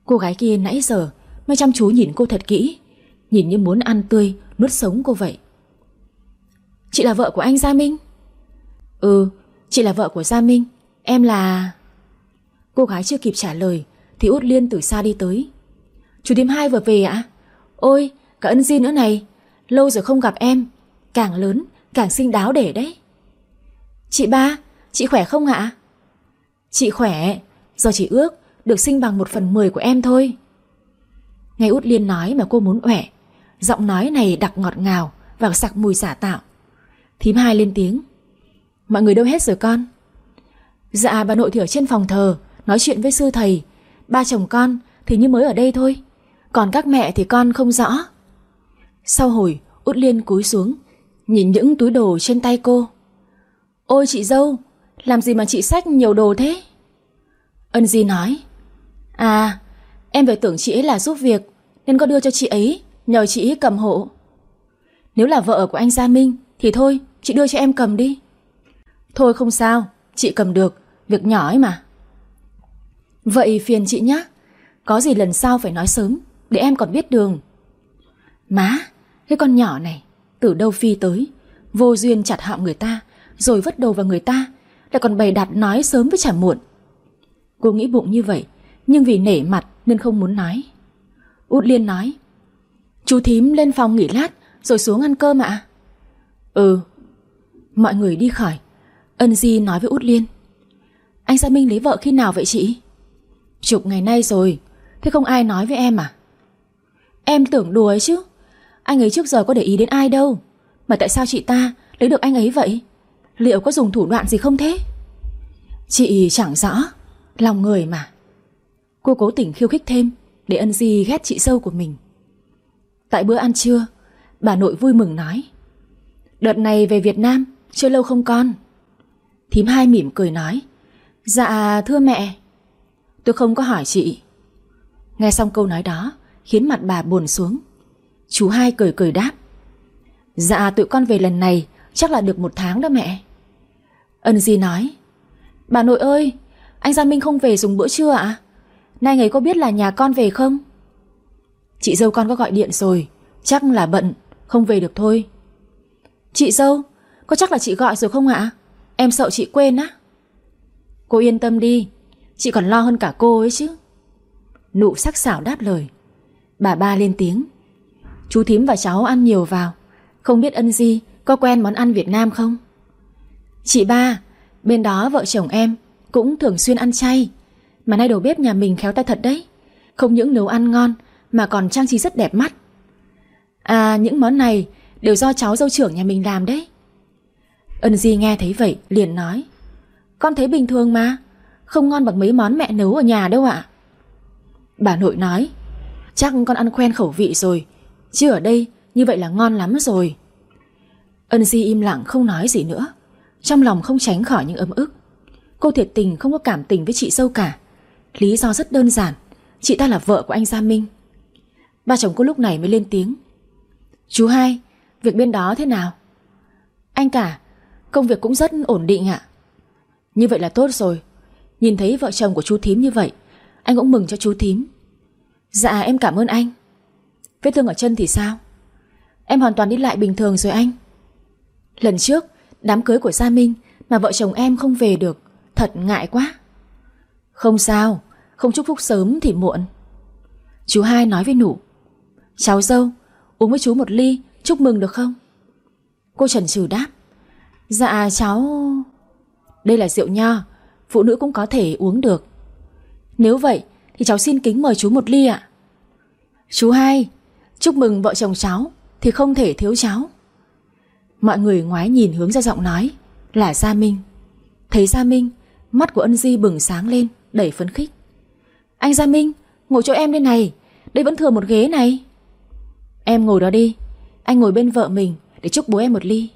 Cô gái kia nãy giờ Mới chăm chú nhìn cô thật kỹ, Nhìn như muốn ăn tươi, Nuốt sống cô vậy. Chị là vợ của anh Gia Minh? Ừ chị là vợ của Gia Minh, Em là... Cô gái chưa kịp trả lời Thì út liên từ xa đi tới. Chú đêm hai vừa về ạ. Ôi, cả ân di nữa này, Lâu rồi không gặp em. Càng lớn, càng xinh đáo để đấy. Chị ba, Chị khỏe không ạ? Chị khỏe, Do chị ước được sinh bằng một phần mười của em thôi. Nghe út liên nói mà cô muốn ẻ Giọng nói này đặc ngọt ngào Và sặc mùi giả tạo. Thím hai lên tiếng, Mọi người đâu hết rồi con? Dạ bà nội thì ở trên phòng thờ, Nói chuyện với sư thầy. Ba chồng con thì như mới ở đây thôi, Còn các mẹ thì con không rõ. Sau hồi, út liên cúi xuống Nhìn những túi đồ trên tay cô. Ôi chị dâu, Làm gì mà chị xách nhiều đồ thế? Ân Di nói. À em về tưởng chị ấy là giúp việc, Nên có đưa cho chị ấy, Nhờ chị ấy cầm hộ. Nếu là vợ của anh Gia Minh, Thì thôi, chị đưa cho em cầm đi. Thôi không sao, Chị cầm được, Việc nhỏ ấy mà. Vậy phiền chị nhé Có gì lần sau phải nói sớm, Để em còn biết đường. Má, Cái con nhỏ này từ đâu phi tới. Vô duyên chặt họng người ta, Rồi vứt đầu vào người ta, Lại còn bày đặt nói sớm với chả muộn. Cô nghĩ bụng như vậy, Nhưng vì nể mặt nên không muốn nói. Út Liên nói, Chú thím lên phòng nghỉ lát, Rồi xuống ăn cơm ạ. Ừ. Mọi người đi khỏi. Ân Di nói với Út Liên, Anh Gia Minh lấy vợ khi nào vậy chị? Chục ngày nay rồi, Thế không ai nói với em à? Em tưởng đùa ấy chứ. Anh ấy trước giờ có để ý đến ai đâu. Mà tại sao chị ta lấy được anh ấy vậy? Liệu có dùng thủ đoạn gì không thế? Chị chẳng rõ. Lòng người mà. Cô cố tình khiêu khích thêm Để ân di ghét chị sâu của mình. Tại bữa ăn trưa, Bà nội vui mừng nói, Đợt này về Việt Nam, Chưa lâu không con. Thím hai mỉm cười nói Dạ thưa mẹ. Tôi không có hỏi chị. Nghe xong câu nói đó, Khiến mặt bà buồn xuống. Chú hai cười cười đáp. Dạ tụi con về lần này, Chắc là được một tháng đó mẹ. Ân Di nói. Bà nội ơi, Anh Gia Minh không về dùng bữa trưa ạ? Nay ngày có biết là nhà con về không? Chị dâu con có gọi điện rồi, Chắc là bận, Không về được thôi. Chị dâu, Có chắc là chị gọi rồi không ạ? Em sợ chị quên á. Cô yên tâm đi, Chị còn lo hơn cả cô ấy chứ. Nụ sắc sảo đáp lời. Bà ba lên tiếng. Chú thím và cháu ăn nhiều vào. Không biết ân di có quen món ăn Việt Nam không? Chị ba, Bên đó vợ chồng em Cũng thường xuyên ăn chay. Mà nay đầu bếp nhà mình khéo tay thật đấy. Không những nấu ăn ngon, Mà còn trang trí rất đẹp mắt. À những món này Đều do cháu dâu trưởng nhà mình làm đấy. Ân Di nghe thấy vậy liền nói, Con thấy bình thường mà. Không ngon bằng mấy món mẹ nấu ở nhà đâu ạ. Bà nội nói, Chắc con ăn quen khẩu vị rồi Chứ ở đây, như vậy là ngon lắm rồi. Ân Di im lặng không nói gì nữa. Trong lòng không tránh khỏi những ấm ức. Cô thiệt tình không có cảm tình với chị dâu cả. Lý do rất đơn giản. Chị ta là vợ của anh Gia Minh. Ba chồng cô lúc này mới lên tiếng. Chú hai, Việc bên đó thế nào? Anh cả, Công việc cũng rất ổn định ạ. Như vậy là tốt rồi. Nhìn thấy vợ chồng của chú thím như vậy, Anh cũng mừng cho chú thím. Dạ em cảm ơn anh. Vết thương ở chân thì sao? Em hoàn toàn đi lại bình thường rồi anh. Lần trước, Đám cưới của Gia Minh Mà vợ chồng em không về được, Thật ngại quá. Không sao, Không chúc phúc sớm thì muộn. Chú hai nói với nụ. Cháu dâu, Uống với chú một ly, Chúc mừng được không? Cô trần trừ đáp. Dạ cháu Đây là rượu nho, Phụ nữ cũng có thể uống được. Nếu vậy thì cháu xin kính mời chú một ly ạ. Chú hai Chúc mừng vợ chồng cháu, Thì không thể thiếu cháu. Mọi người ngoái nhìn hướng ra giọng nói, Là Gia Minh. Thấy Gia Minh, Mắt của ân di bừng sáng lên Đẩy phấn khích. Anh Gia Minh, Ngồi chỗ em đây này, Đây vẫn thừa một ghế này. Em ngồi đó đi, Anh ngồi bên vợ mình Để chúc bố em một ly.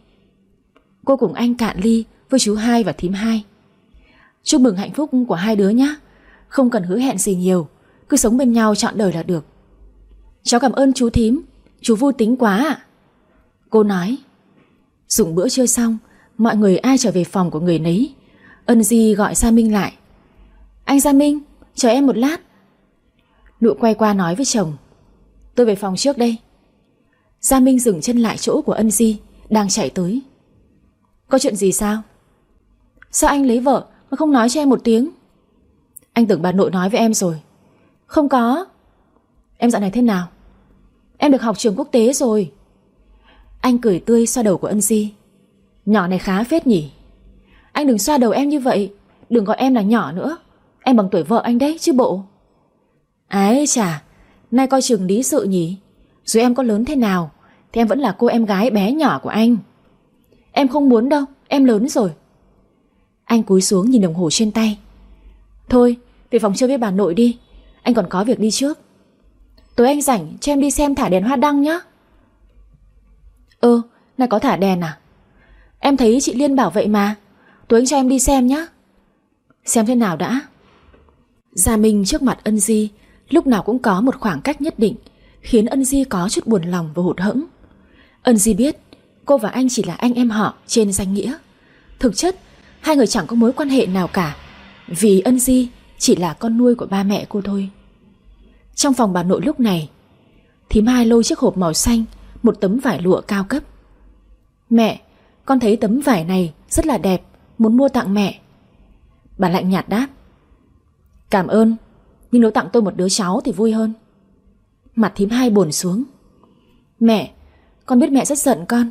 Cô cùng anh cạn ly Với chú hai và thím hai. Chúc mừng hạnh phúc của hai đứa nhé Không cần hứa hẹn gì nhiều, Cứ sống bên nhau trọn đời là được. Cháu cảm ơn chú thím. Chú vui tính quá ạ. Cô nói, Dùng bữa trưa xong, Mọi người ai trở về phòng của người nấy? Ân Di gọi Gia Minh lại. Anh Gia Minh, chờ em một lát. Nụ quay qua nói với chồng, Tôi về phòng trước đây. Gia Minh dừng chân lại chỗ của Ân Di, Đang chạy tới. Có chuyện gì sao? Sao anh lấy vợ mà không nói cho em một tiếng? Anh tưởng bà nội nói với em rồi. Không có. Em dạo này thế nào? Em được học trường quốc tế rồi. Anh cười tươi xoa đầu của ân di. Nhỏ này khá phết nhỉ. Anh đừng xoa đầu em như vậy. Đừng gọi em là nhỏ nữa. Em bằng tuổi vợ anh đấy, chứ bộ. Ái chà, Nay coi trường lý sự nhỉ. Dù em có lớn thế nào, Thì em vẫn là cô em gái bé nhỏ của anh. Em không muốn đâu, Em lớn rồi. Anh cúi xuống nhìn đồng hồ trên tay. Thôi, về phòng chơi với bà nội đi. Anh còn có việc đi trước. Tối anh rảnh cho em đi xem thả đèn hoa đăng nhá. Ơ, này có thả đèn à? Em thấy chị Liên bảo vậy mà. Tối anh cho em đi xem nhá. Xem thế nào đã. Gia Minh trước mặt ân di Lúc nào cũng có một khoảng cách nhất định Khiến ân di có chút buồn lòng và hụt hẫng. Ân di biết Cô và anh chỉ là anh em họ trên danh nghĩa. Thực chất Hai người chẳng có mối quan hệ nào cả Vì ân di chỉ là con nuôi của ba mẹ cô thôi trong phòng bà nội lúc này, Thím hai lôi chiếc hộp màu xanh, Một tấm vải lụa cao cấp. Mẹ, Con thấy tấm vải này rất là đẹp, Muốn mua tặng mẹ. Bà lạnh nhạt đáp. Cảm ơn, Nhưng nếu tặng tôi một đứa cháu thì vui hơn. Mặt thím hai buồn xuống. Mẹ, Con biết mẹ rất giận con,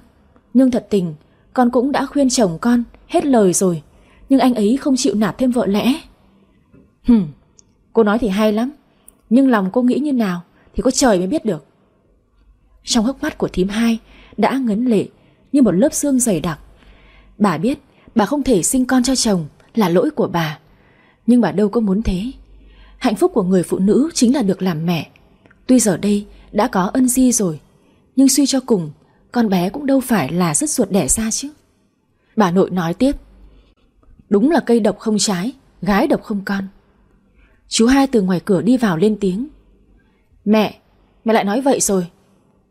Nhưng thật tình, Con cũng đã khuyên chồng con Hết lời rồi, Nhưng anh ấy không chịu nạp thêm vợ lẽ. Hừm, Cô nói thì hay lắm. Nhưng lòng cô nghĩ như nào Thì có trời mới biết được. Trong hốc mắt của thím hai Đã ngấn lệ như một lớp xương dày đặc. Bà biết bà không thể sinh con cho chồng Là lỗi của bà. Nhưng bà đâu có muốn thế. Hạnh phúc của người phụ nữ chính là được làm mẹ. Tuy giờ đây đã có ân di rồi, Nhưng suy cho cùng, Con bé cũng đâu phải là rất ruột đẻ ra chứ. Bà nội nói tiếp, Đúng là cây độc không trái, Gái độc không con. Chú hai từ ngoài cửa đi vào lên tiếng. Mẹ Mẹ lại nói vậy rồi.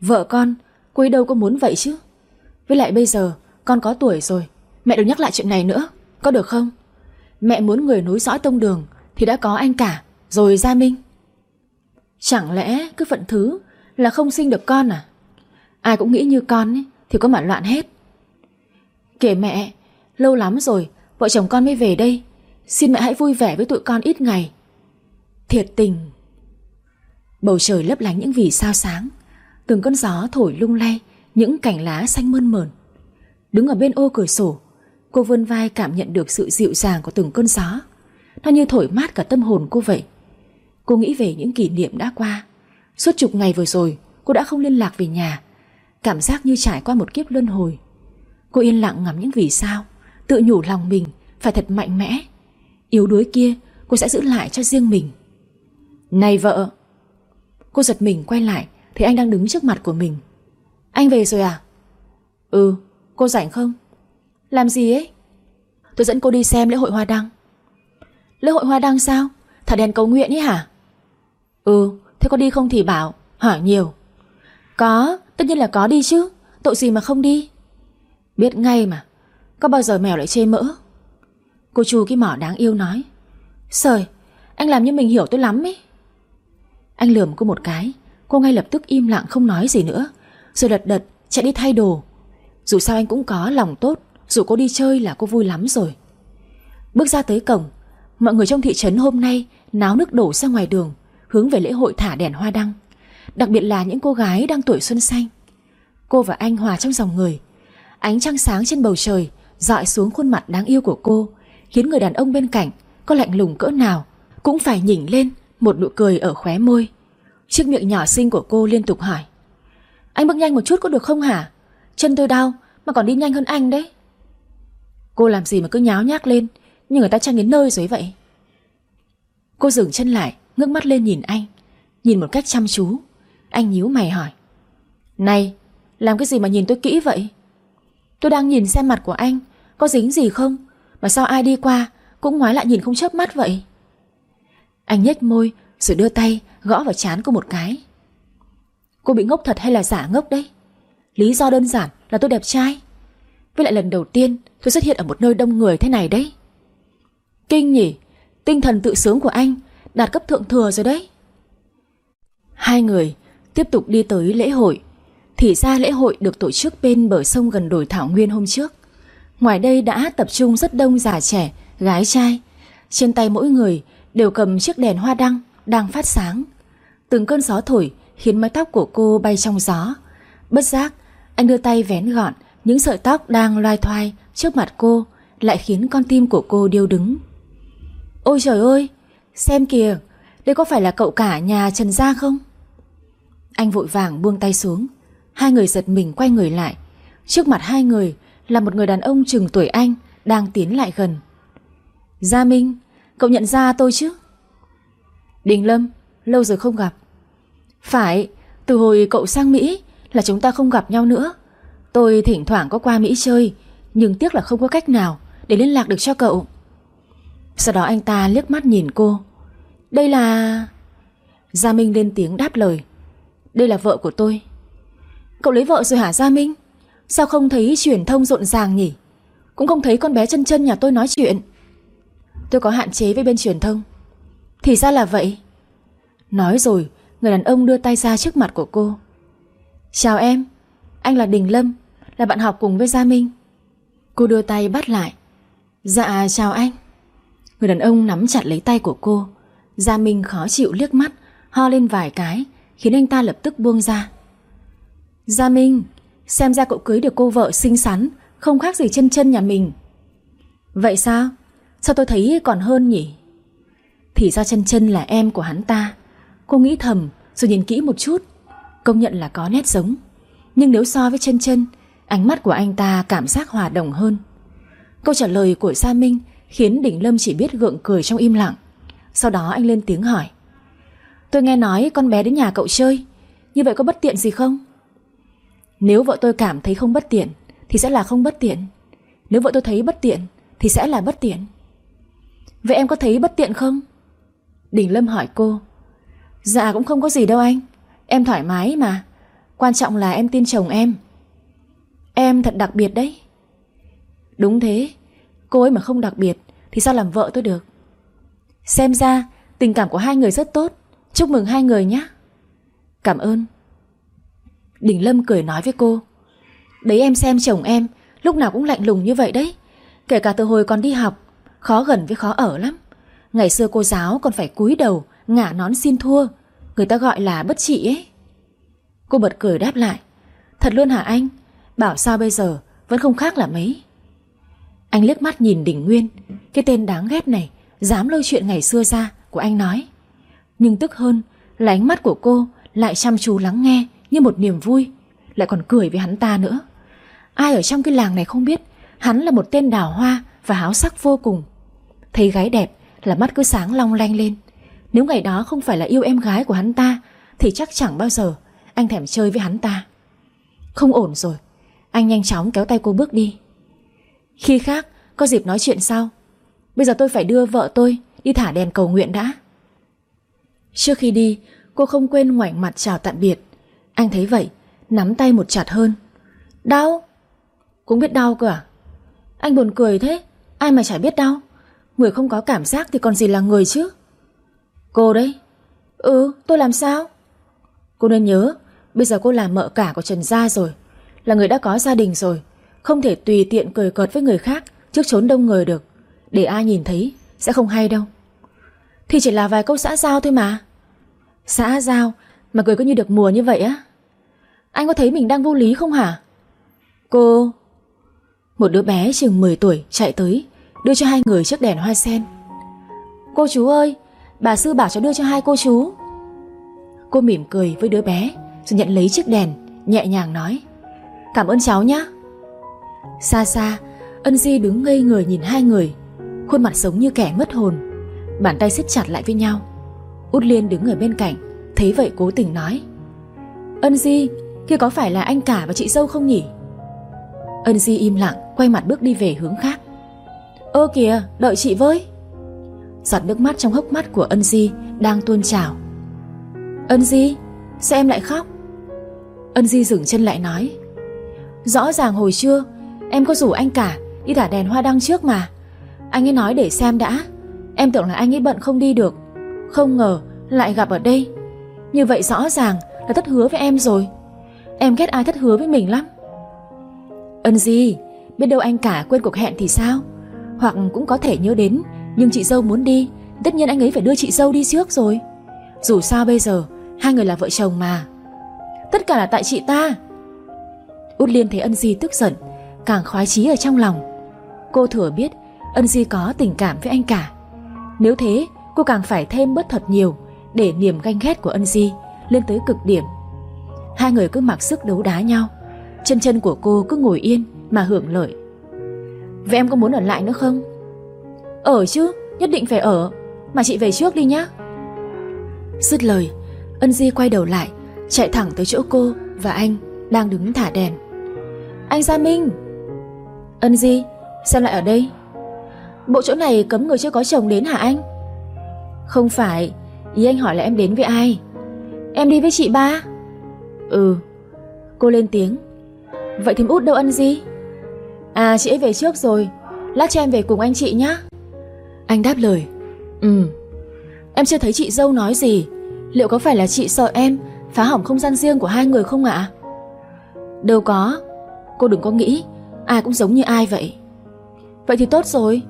Vợ con Cô ấy đâu có muốn vậy chứ? Với lại bây giờ Con có tuổi rồi. Mẹ đừng nhắc lại chuyện này nữa. Có được không? Mẹ muốn người nối dõi tông đường Thì đã có anh cả. Rồi Gia Minh. Chẳng lẽ cứ phận thứ Là không sinh được con à? Ai cũng nghĩ như con ấy, Thì có mà loạn hết. Kể mẹ Lâu lắm rồi Vợ chồng con mới về đây. Xin mẹ hãy vui vẻ với tụi con ít ngày. Thiệt tình. Bầu trời lấp lánh những vì sao sáng, Từng cơn gió thổi lung lay Những cành lá xanh mơn mờn Đứng ở bên ô cửa sổ, Cô vươn vai cảm nhận được sự dịu dàng của từng cơn gió. Nó như thổi mát cả tâm hồn cô vậy. Cô nghĩ về những kỷ niệm đã qua. Suốt chục ngày vừa rồi, Cô đã không liên lạc về nhà. Cảm giác như trải qua một kiếp luân hồi. Cô yên lặng ngắm những vì sao, Tự nhủ lòng mình Phải thật mạnh mẽ. Yếu đuối kia, cô sẽ giữ lại cho riêng mình. Này vợ. Cô giật mình quay lại Thì anh đang đứng trước mặt của mình. Anh về rồi à? Ừ cô rảnh không? Làm gì ấy? Tôi dẫn cô đi xem lễ hội hoa đăng. Lễ hội hoa đăng sao? Thả đèn cầu nguyện ấy hả? Ừ thế có đi không thì bảo, Hỏi nhiều. Có, tất nhiên là có đi chứ. Tội gì mà không đi? Biết ngay mà. Có bao giờ mèo lại chê mỡ? Cô chú cái mỏ đáng yêu nói. Sời, anh làm như mình hiểu tôi lắm ấy. Anh lườm cô một cái. Cô ngay lập tức im lặng không nói gì nữa. Rồi đật đật, chạy đi thay đồ. Dù sao anh cũng có lòng tốt. Dù cô đi chơi là cô vui lắm rồi. Bước ra tới cổng, Mọi người trong thị trấn hôm nay Náo nước đổ ra ngoài đường, Hướng về lễ hội thả đèn hoa đăng. Đặc biệt là những cô gái đang tuổi xuân xanh. Cô và anh hòa trong dòng người. Ánh trăng sáng trên bầu trời dọi xuống khuôn mặt đáng yêu của cô, Khiến người đàn ông bên cạnh Có lạnh lùng cỡ nào Cũng phải nhỉnh lên một nụ cười ở khóe môi. Chiếc miệng nhỏ xinh của cô liên tục hỏi. Anh bước nhanh một chút có được không hả? Chân tôi đau, mà còn đi nhanh hơn anh đấy. Cô làm gì mà cứ nháo nhác lên, Như người ta trang đến nơi rồi vậy? Cô dừng chân lại, Ngước mắt lên nhìn anh, Nhìn một cách chăm chú. Anh nhíu mày hỏi. Này, làm cái gì mà nhìn tôi kỹ vậy? Tôi đang nhìn xem mặt của anh, Có dính gì không? Mà sao ai đi qua Cũng ngoái lại nhìn không chớp mắt vậy? Anh nhếch môi Rồi đưa tay gõ vào chán cô một cái. Cô bị ngốc thật hay là giả ngốc đấy? Lý do đơn giản là tôi đẹp trai. Với lại lần đầu tiên Tôi xuất hiện ở một nơi đông người thế này đấy. Kinh nhỉ Tinh thần tự sướng của anh Đạt cấp thượng thừa rồi đấy. Hai người tiếp tục đi tới lễ hội. Thì ra lễ hội được tổ chức bên bờ sông gần đồi Thảo Nguyên hôm trước. Ngoài đây đã tập trung rất đông già trẻ, gái trai. Trên tay mỗi người đều cầm chiếc đèn hoa đăng đang phát sáng. Từng cơn gió thổi khiến mái tóc của cô bay trong gió. Bất giác, anh đưa tay vén gọn những sợi tóc đang loai thoai trước mặt cô lại khiến con tim của cô điêu đứng. Ôi trời ơi, xem kìa, đây có phải là cậu cả nhà Trần Gia không? Anh vội vàng buông tay xuống, Hai người giật mình quay người lại Trước mặt hai người là một người đàn ông chừng tuổi anh Đang tiến lại gần Gia Minh Cậu nhận ra tôi chứ? Đình Lâm, Lâu rồi không gặp. Phải, Từ hồi cậu sang Mỹ Là chúng ta không gặp nhau nữa. Tôi thỉnh thoảng có qua Mỹ chơi, Nhưng tiếc là không có cách nào Để liên lạc được cho cậu. Sau đó anh ta liếc mắt nhìn cô. Đây là... Gia Minh lên tiếng đáp lời. Đây là vợ của tôi. Cậu lấy vợ rồi hả, Gia Minh? Sao không thấy truyền thông rộn ràng nhỉ? Cũng không thấy con bé chân chân nhà tôi nói chuyện. Tôi có hạn chế với bên truyền thông. Thì ra là vậy. Nói rồi Người đàn ông đưa tay ra trước mặt của cô. Chào em Anh là Đình Lâm Là bạn học cùng với Gia Minh. Cô đưa tay bắt lại. Dạ chào anh. Người đàn ông nắm chặt lấy tay của cô. Gia Minh khó chịu liếc mắt Ho lên vài cái Khiến anh ta lập tức buông ra. Gia Minh, xem ra cậu cưới được cô vợ xinh xắn, không khác gì chân chân nhà mình. Vậy sao? Sao tôi thấy còn hơn nhỉ? Thì ra chân chân là em của hắn ta. Cô nghĩ thầm, rồi nhìn kỹ một chút. Công nhận là có nét giống. Nhưng nếu so với chân chân, Ánh mắt của anh ta cảm giác hòa đồng hơn. Câu trả lời của Sa Minh Khiến Đỉnh Lâm chỉ biết gượng cười trong im lặng. Sau đó anh lên tiếng hỏi. Tôi nghe nói con bé đến nhà cậu chơi. Như vậy có bất tiện gì không? Nếu vợ tôi cảm thấy không bất tiện, Thì sẽ là không bất tiện. Nếu vợ tôi thấy bất tiện, Thì sẽ là bất tiện. Vậy em có thấy bất tiện không? Đình Lâm hỏi cô. Dạ cũng không có gì đâu anh. Em thoải mái mà. Quan trọng là em tin chồng em. Em thật đặc biệt đấy. Đúng thế. Cô ấy mà không đặc biệt Thì sao làm vợ tôi được? Xem ra tình cảm của hai người rất tốt. Chúc mừng hai người nhé. Cảm ơn. Đình Lâm cười nói với cô. Đấy em xem chồng em, Lúc nào cũng lạnh lùng như vậy đấy. Kể cả từ hồi còn đi học Khó gần với khó ở lắm. Ngày xưa cô giáo còn phải cúi đầu, Ngả nón xin thua. Người ta gọi là bất trị ấy. Cô bật cười đáp lại. Thật luôn hả anh? Bảo sao bây giờ? Vẫn không khác là mấy. Anh liếc mắt nhìn Đình Nguyên. Cái tên đáng ghét này, Dám lôi chuyện ngày xưa ra, của anh nói. Nhưng tức hơn là ánh mắt của cô Lại chăm chú lắng nghe Như một niềm vui, Lại còn cười với hắn ta nữa. Ai ở trong cái làng này không biết, Hắn là một tên đào hoa và háo sắc vô cùng. Thấy gái đẹp là mắt cứ sáng long lanh lên. Nếu ngày đó không phải là yêu em gái của hắn ta, Thì chắc chẳng bao giờ Anh thèm chơi với hắn ta. Không ổn rồi, Anh nhanh chóng kéo tay cô bước đi. Khi khác, có dịp nói chuyện sau. Bây giờ tôi phải đưa vợ tôi Đi thả đèn cầu nguyện đã. Trước khi đi, Cô không quên ngoảnh mặt chào tạm biệt. Anh thấy vậy, Nắm tay một chặt hơn. Đau? Cũng biết đau cơ à? Anh buồn cười thế, Ai mà chả biết đau? Người không có cảm giác thì còn gì là người chứ? Cô đấy. Ừ tôi làm sao? Cô nên nhớ, Bây giờ cô là mợ cả của Trần Gia rồi, Là người đã có gia đình rồi, Không thể tùy tiện cười cợt với người khác Trước trốn đông người được. Để ai nhìn thấy sẽ không hay đâu. Thì chỉ là vài câu xã giao thôi mà. Xã giao Mà cười có như được mùa như vậy á. Anh có thấy mình đang vô lý không hả? Cô. Một đứa bé chừng 10 tuổi chạy tới Đưa cho hai người chiếc đèn hoa sen. Cô chú ơi, Bà sư bảo cháu đưa cho hai cô chú. Cô mỉm cười với đứa bé, Rồi nhận lấy chiếc đèn, Nhẹ nhàng nói, Cảm ơn cháu nhé Xa xa, Ân Di đứng ngây người nhìn hai người, Khuôn mặt sống như kẻ mất hồn, Bàn tay siết chặt lại với nhau. Út Liên đứng ở bên cạnh, Thấy vậy cố tình nói, Ân Di, kia có phải là anh cả và chị dâu không nhỉ? Ân Di im lặng, Quay mặt bước đi về hướng khác. Ơ kìa, đợi chị với. Giọt nước mắt trong hốc mắt của Ân Di Đang tuôn trào. Ân Di, Sao em lại khóc? Ân Di dừng chân lại nói. Rõ ràng hồi trưa, Em có rủ anh cả đi thả đèn hoa đăng trước mà. Anh ấy nói để xem đã. Em tưởng là anh ấy bận không đi được. Không ngờ lại gặp ở đây. Như vậy rõ ràng là thất hứa với em rồi. Em ghét ai thất hứa với mình lắm. Ân Di, Biết đâu anh cả quên cuộc hẹn thì sao? Hoặc cũng có thể nhớ đến, Nhưng chị dâu muốn đi, Tất nhiên anh ấy phải đưa chị dâu đi trước rồi. Dù sao bây giờ, Hai người là vợ chồng mà. Tất cả là tại chị ta. Út Liên thấy ân Di tức giận, Càng khoái chí ở trong lòng. Cô thừa biết, ân Di có tình cảm với anh cả. Nếu thế, cô càng phải thêm bớt thật nhiều Để niềm ganh ghét của ân Di Lên tới cực điểm. Hai người cứ mặc sức đấu đá nhau, Chân chân của cô cứ ngồi yên Mà hưởng lợi. Vậy em có muốn ở lại nữa không? Ở chứ, nhất định phải ở. Mà chị về trước đi nhá. Dứt lời, Ân Di quay đầu lại, Chạy thẳng tới chỗ cô và anh Đang đứng thả đèn. Anh Gia Minh! Ân Di, Sao lại ở đây? Bộ chỗ này cấm người chưa có chồng đến hả anh? Không phải, Ý anh hỏi là em đến với ai? Em đi với chị ba? Ừ. Cô lên tiếng. Vậy thì út đâu ân Di? À chị ấy về trước rồi. Lát cho em về cùng anh chị nhé Anh đáp lời. Ừ. Em chưa thấy chị dâu nói gì. Liệu có phải là chị sợ em Phá hỏng không gian riêng của hai người không ạ? Đâu có. Cô đừng có nghĩ. Ai cũng giống như ai vậy. Vậy thì tốt rồi.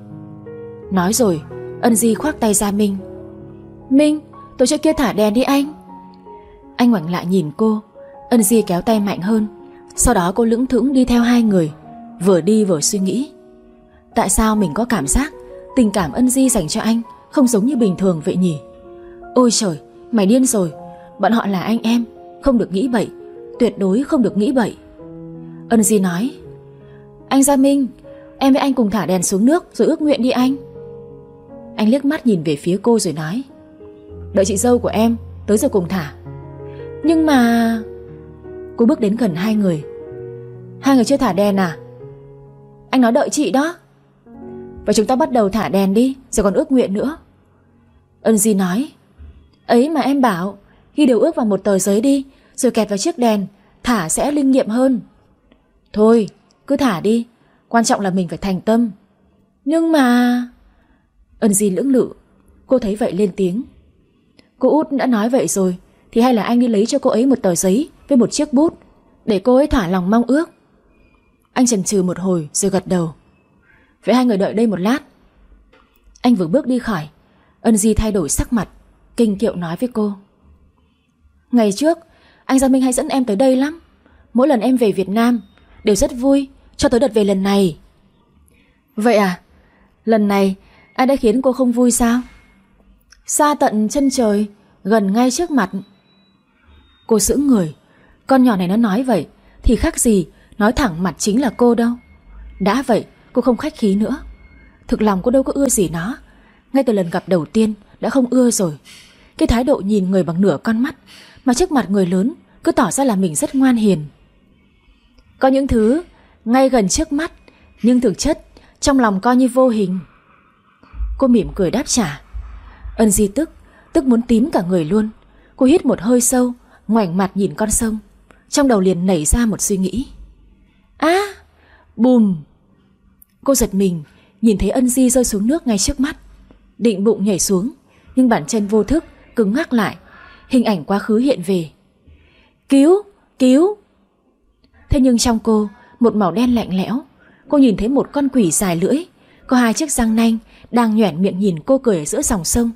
Nói rồi Ân Di khoác tay ra Minh. Minh tôi cho kia thả đèn đi anh. Anh ngoảnh lại nhìn cô. Ân Di kéo tay mạnh hơn. Sau đó cô lững thững đi theo hai người Vừa đi vừa suy nghĩ. Tại sao mình có cảm giác Tình cảm Ân Di dành cho anh Không giống như bình thường vậy nhỉ? Ôi trời, mày điên rồi. Bọn họ là anh em, Không được nghĩ bậy, Tuyệt đối không được nghĩ bậy. Ân Di nói, Anh Gia Minh, Em với anh cùng thả đèn xuống nước rồi ước nguyện đi anh. Anh liếc mắt nhìn về phía cô rồi nói, Đợi chị dâu của em Tới giờ cùng thả. Nhưng mà Cô bước đến gần hai người. Hai người chưa thả đèn à? Anh nói đợi chị đó. Vậy chúng ta bắt đầu thả đèn đi, Rồi còn ước nguyện nữa. Ân Di nói, Ấy mà em bảo Ghi điều ước vào một tờ giấy đi, Rồi kẹp vào chiếc đèn, Thả sẽ linh nghiệm hơn. Thôi, cứ thả đi, Quan trọng là mình phải thành tâm. Nhưng mà Ân Di lưỡng lự, Cô thấy vậy lên tiếng. Cô út đã nói vậy rồi, Thì hay là anh đi lấy cho cô ấy một tờ giấy Với một chiếc bút, Để cô ấy thả lòng mong ước. Anh chần chừ một hồi rồi gật đầu. Vậy hai người đợi đây một lát. Anh vừa bước đi khỏi, Ân Di thay đổi sắc mặt, Kinh kiệu nói với cô. Ngày trước, Anh Gia Minh hay dẫn em tới đây lắm. Mỗi lần em về Việt Nam, Đều rất vui, cho tới đợt về lần này. Vậy à? Lần này, ai đã khiến cô không vui sao? Xa tận chân trời, Gần ngay trước mặt. Cô giữ người. Con nhỏ này nó nói vậy, Thì khác gì nói thẳng mặt chính là cô đâu Đã vậy cô không khách khí nữa Thực lòng cô đâu có ưa gì nó Ngay từ lần gặp đầu tiên đã không ưa rồi Cái thái độ nhìn người bằng nửa con mắt Mà trước mặt người lớn Cứ tỏ ra là mình rất ngoan hiền Có những thứ ngay gần trước mắt, nhưng thực chất trong lòng coi như vô hình. Cô mỉm cười đáp trả. Ân di tức, tức muốn tím cả người luôn. Cô hít một hơi sâu, ngoảnh mặt nhìn con sông. Trong đầu liền nảy ra một suy nghĩ. Á, bùm. Cô giật mình, nhìn thấy ân di rơi xuống nước ngay trước mắt. Định bụng nhảy xuống, nhưng bản chân vô thức, cứng ngắc lại. Hình ảnh quá khứ hiện về. Cứu, cứu. Thế nhưng trong cô một màu đen lạnh lẽo. Cô nhìn thấy một con quỷ dài lưỡi, có hai chiếc răng nanh đang nhoẻn miệng nhìn cô cười ở giữa dòng sông.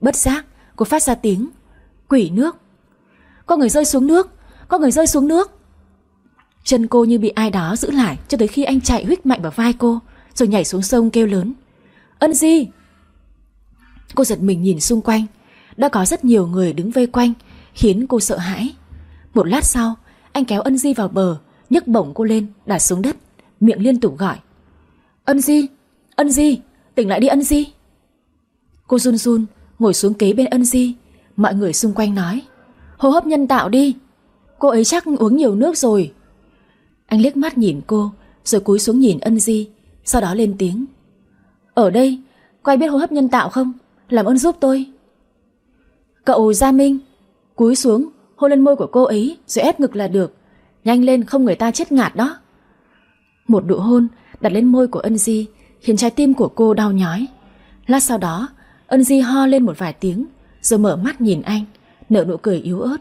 Bất giác, cô phát ra tiếng quỷ nước. Có người rơi xuống nước, có người rơi xuống nước. Chân cô như bị ai đó giữ lại cho tới khi anh chạy huyết mạnh vào vai cô, rồi nhảy xuống sông kêu lớn. Ân Di! Cô giật mình nhìn xung quanh, đã có rất nhiều người đứng vây quanh, khiến cô sợ hãi. Một lát sau, anh kéo Ân Di vào bờ, nhấc bổng cô lên đặt xuống đất miệng liên tục gọi. Ân di! Ân di! Tỉnh lại đi ân di! Cô run run ngồi xuống kế bên ân di. Mọi người xung quanh nói hô hấp nhân tạo đi. Cô ấy chắc uống nhiều nước rồi anh liếc mắt nhìn cô, rồi cúi xuống nhìn ân di, sau đó lên tiếng. Ở đây có ai biết hô hấp nhân tạo không? Làm ơn giúp tôi. Cậu gia minh, cúi xuống, hôn lên môi của cô ấy, rồi ép ngực là được. Nhanh lên, không người ta chết ngạt đó. Một nụ hôn đặt lên môi của Ân Di, Khiến trái tim của cô đau nhói. Lát sau đó, Ân Di ho lên một vài tiếng, Rồi mở mắt nhìn anh, Nở nụ cười yếu ớt.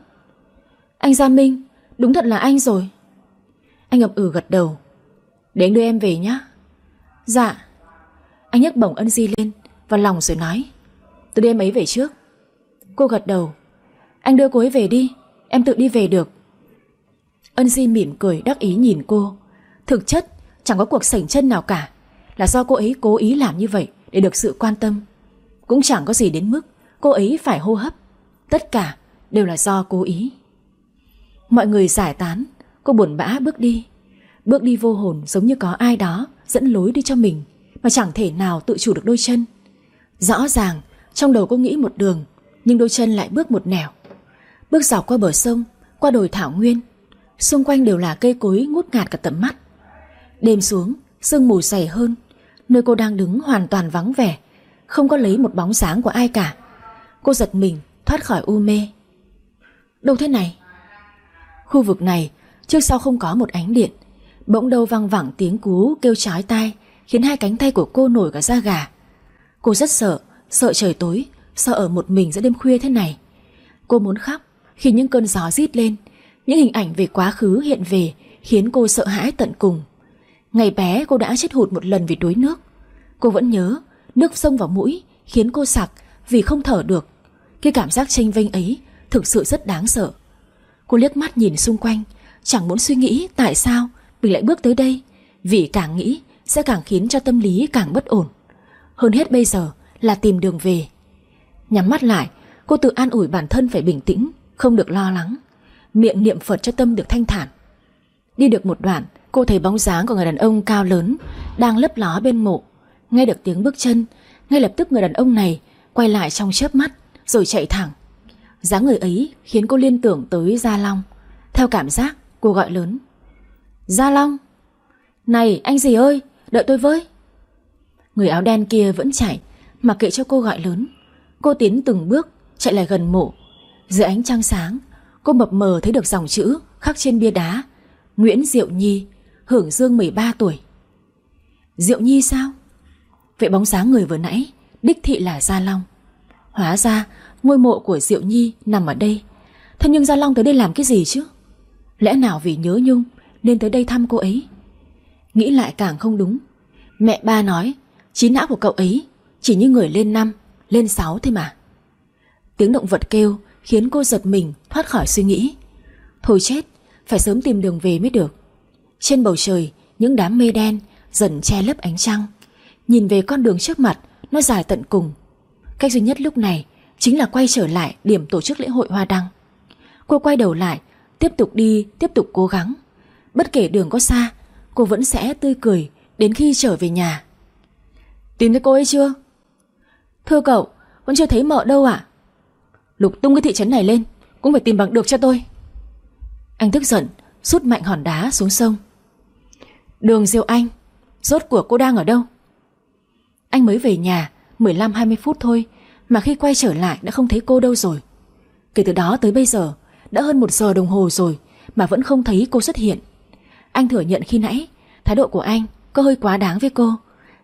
Anh Gia Minh, Đúng thật là anh rồi. Anh ậm ừ gật đầu. Đến đưa em về nhé Dạ. Anh nhấc bổng Ân Di lên Và lòng rồi nói. Tôi đưa em ấy về trước. Cô gật đầu. Anh đưa cô ấy về đi. Em tự đi về được. Ân Di mỉm cười đắc ý nhìn cô. Thực chất, chẳng có cuộc sảnh chân nào cả. Là do cô ấy cố ý làm như vậy Để được sự quan tâm. Cũng chẳng có gì đến mức cô ấy phải hô hấp. Tất cả đều là do cố ý. Mọi người giải tán. Cô buồn bã bước đi. Bước đi vô hồn giống như có ai đó Dẫn lối đi cho mình, Mà chẳng thể nào tự chủ được đôi chân. Rõ ràng, trong đầu cô nghĩ một đường, Nhưng đôi chân lại bước một nẻo. Bước dọc qua bờ sông, Qua đồi thảo nguyên. Xung quanh đều là cây cối ngút ngạt cả tầm mắt. Đêm xuống, Sương mù dày hơn, Nơi cô đang đứng hoàn toàn vắng vẻ, Không có lấy một bóng sáng của ai cả. Cô giật mình, thoát khỏi u mê. Đâu thế này? Khu vực này Trước sau không có một ánh điện Bỗng đâu văng vẳng tiếng cú kêu chói tai Khiến hai cánh tay của cô nổi cả da gà Cô rất sợ Sợ trời tối Sợ ở một mình giữa đêm khuya thế này Cô muốn khóc Khi những cơn gió rít lên những hình ảnh về quá khứ hiện về khiến cô sợ hãi tận cùng. Ngày bé cô đã chết hụt một lần vì đuối nước. Cô vẫn nhớ nước sông vào mũi khiến cô sặc vì không thở được. Cái cảm giác tranh vinh ấy thực sự rất đáng sợ. Cô liếc mắt nhìn xung quanh, chẳng muốn suy nghĩ tại sao mình lại bước tới đây. Vì càng nghĩ sẽ càng khiến cho tâm lý càng bất ổn. Hơn hết bây giờ là tìm đường về. Nhắm mắt lại, cô tự an ủi bản thân phải bình tĩnh, không được lo lắng. Miệng niệm Phật cho tâm được thanh thản. Đi được một đoạn, cô thấy bóng dáng của người đàn ông cao lớn đang lấp ló bên mộ. Nghe được tiếng bước chân, ngay lập tức người đàn ông này quay lại trong chớp mắt rồi chạy thẳng. dáng người ấy khiến cô liên tưởng tới Gia Long. Theo cảm giác, cô gọi lớn. Gia Long! Này anh gì ơi, đợi tôi với. Người áo đen kia vẫn chạy, mặc kệ cho cô gọi lớn. Cô tiến từng bước, chạy lại gần mộ. Dưới ánh trăng sáng, cô mập mờ thấy được dòng chữ khắc trên bia đá. Nguyễn Diệu Nhi, hưởng dương 13 tuổi. Diệu Nhi sao? Vậy bóng sáng người vừa nãy, đích thị là Gia Long. Hóa ra, ngôi mộ của Diệu Nhi nằm ở đây. Thế nhưng Gia Long tới đây làm cái gì chứ? Lẽ nào vì nhớ Nhung nên tới đây thăm cô ấy? Nghĩ lại càng không đúng. Mẹ ba nói, trí não của cậu ấy chỉ như người lên năm, lên sáu thôi mà. Tiếng động vật kêu khiến cô giật mình thoát khỏi suy nghĩ. Thôi chết, phải sớm tìm đường về mới được. Trên bầu trời, những đám mây đen dần che lấp ánh trăng. Nhìn về con đường trước mặt, nó dài tận cùng. Cách duy nhất lúc này chính là quay trở lại điểm tổ chức lễ hội hoa đăng. Cô quay đầu lại, tiếp tục đi, tiếp tục cố gắng. Bất kể đường có xa, cô vẫn sẽ tươi cười đến khi trở về nhà. Tìm thấy cô ấy chưa? Thưa cậu, vẫn chưa thấy mợ đâu ạ. Lục tung cái thị trấn này lên, cũng phải tìm bằng được cho tôi. Anh tức giận, rút mạnh hòn đá xuống sông. Đường diêu Anh, rốt của cô đang ở đâu? Anh mới về nhà 15-20 phút thôi mà khi quay trở lại đã không thấy cô đâu rồi. Kể từ đó tới bây giờ đã hơn một giờ đồng hồ rồi mà vẫn không thấy cô xuất hiện. Anh thừa nhận khi nãy thái độ của anh có hơi quá đáng với cô.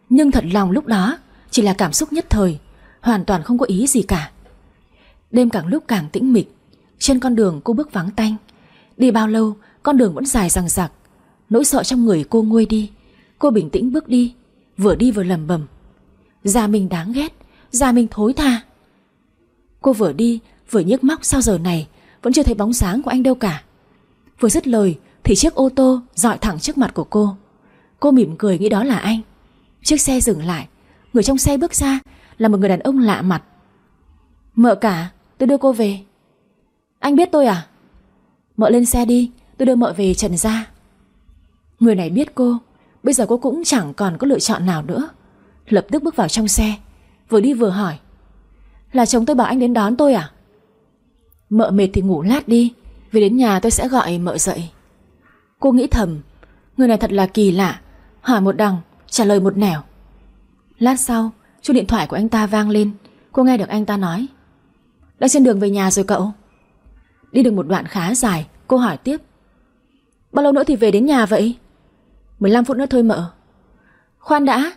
Nhưng thật lòng lúc đó chỉ là cảm xúc nhất thời, hoàn toàn không có ý gì cả. Đêm càng lúc càng tĩnh mịch, trên con đường cô bước vắng tanh. Đi bao lâu, con đường vẫn dài rằng rạc Nỗi sợ trong người cô nguôi đi. Cô bình tĩnh bước đi, vừa đi vừa lầm bầm. Già mình đáng ghét, già mình thối tha. Cô vừa đi, vừa nhức móc sau giờ này, vẫn chưa thấy bóng sáng của anh đâu cả. Vừa dứt lời thì chiếc ô tô dọi thẳng trước mặt của cô. Cô mỉm cười nghĩ đó là anh. Chiếc xe dừng lại, người trong xe bước ra là một người đàn ông lạ mặt. Mợ cả, tôi đưa cô về. Anh biết tôi à? Mợ lên xe đi, tôi đưa mợ về Trần Gia. Người này biết cô, bây giờ cô cũng chẳng còn có lựa chọn nào nữa. Lập tức bước vào trong xe, vừa đi vừa hỏi. Là chồng tôi bảo anh đến đón tôi à? Mợ mệt thì ngủ lát đi, về đến nhà tôi sẽ gọi mợ dậy. Cô nghĩ thầm, người này thật là kỳ lạ, hỏi một đằng, trả lời một nẻo. Lát sau, chuông điện thoại của anh ta vang lên, cô nghe được anh ta nói. Đang trên đường về nhà rồi cậu? Đi được một đoạn khá dài, cô hỏi tiếp. Bao lâu nữa thì về đến nhà vậy? 15 phút nữa thôi mợ. Khoan đã,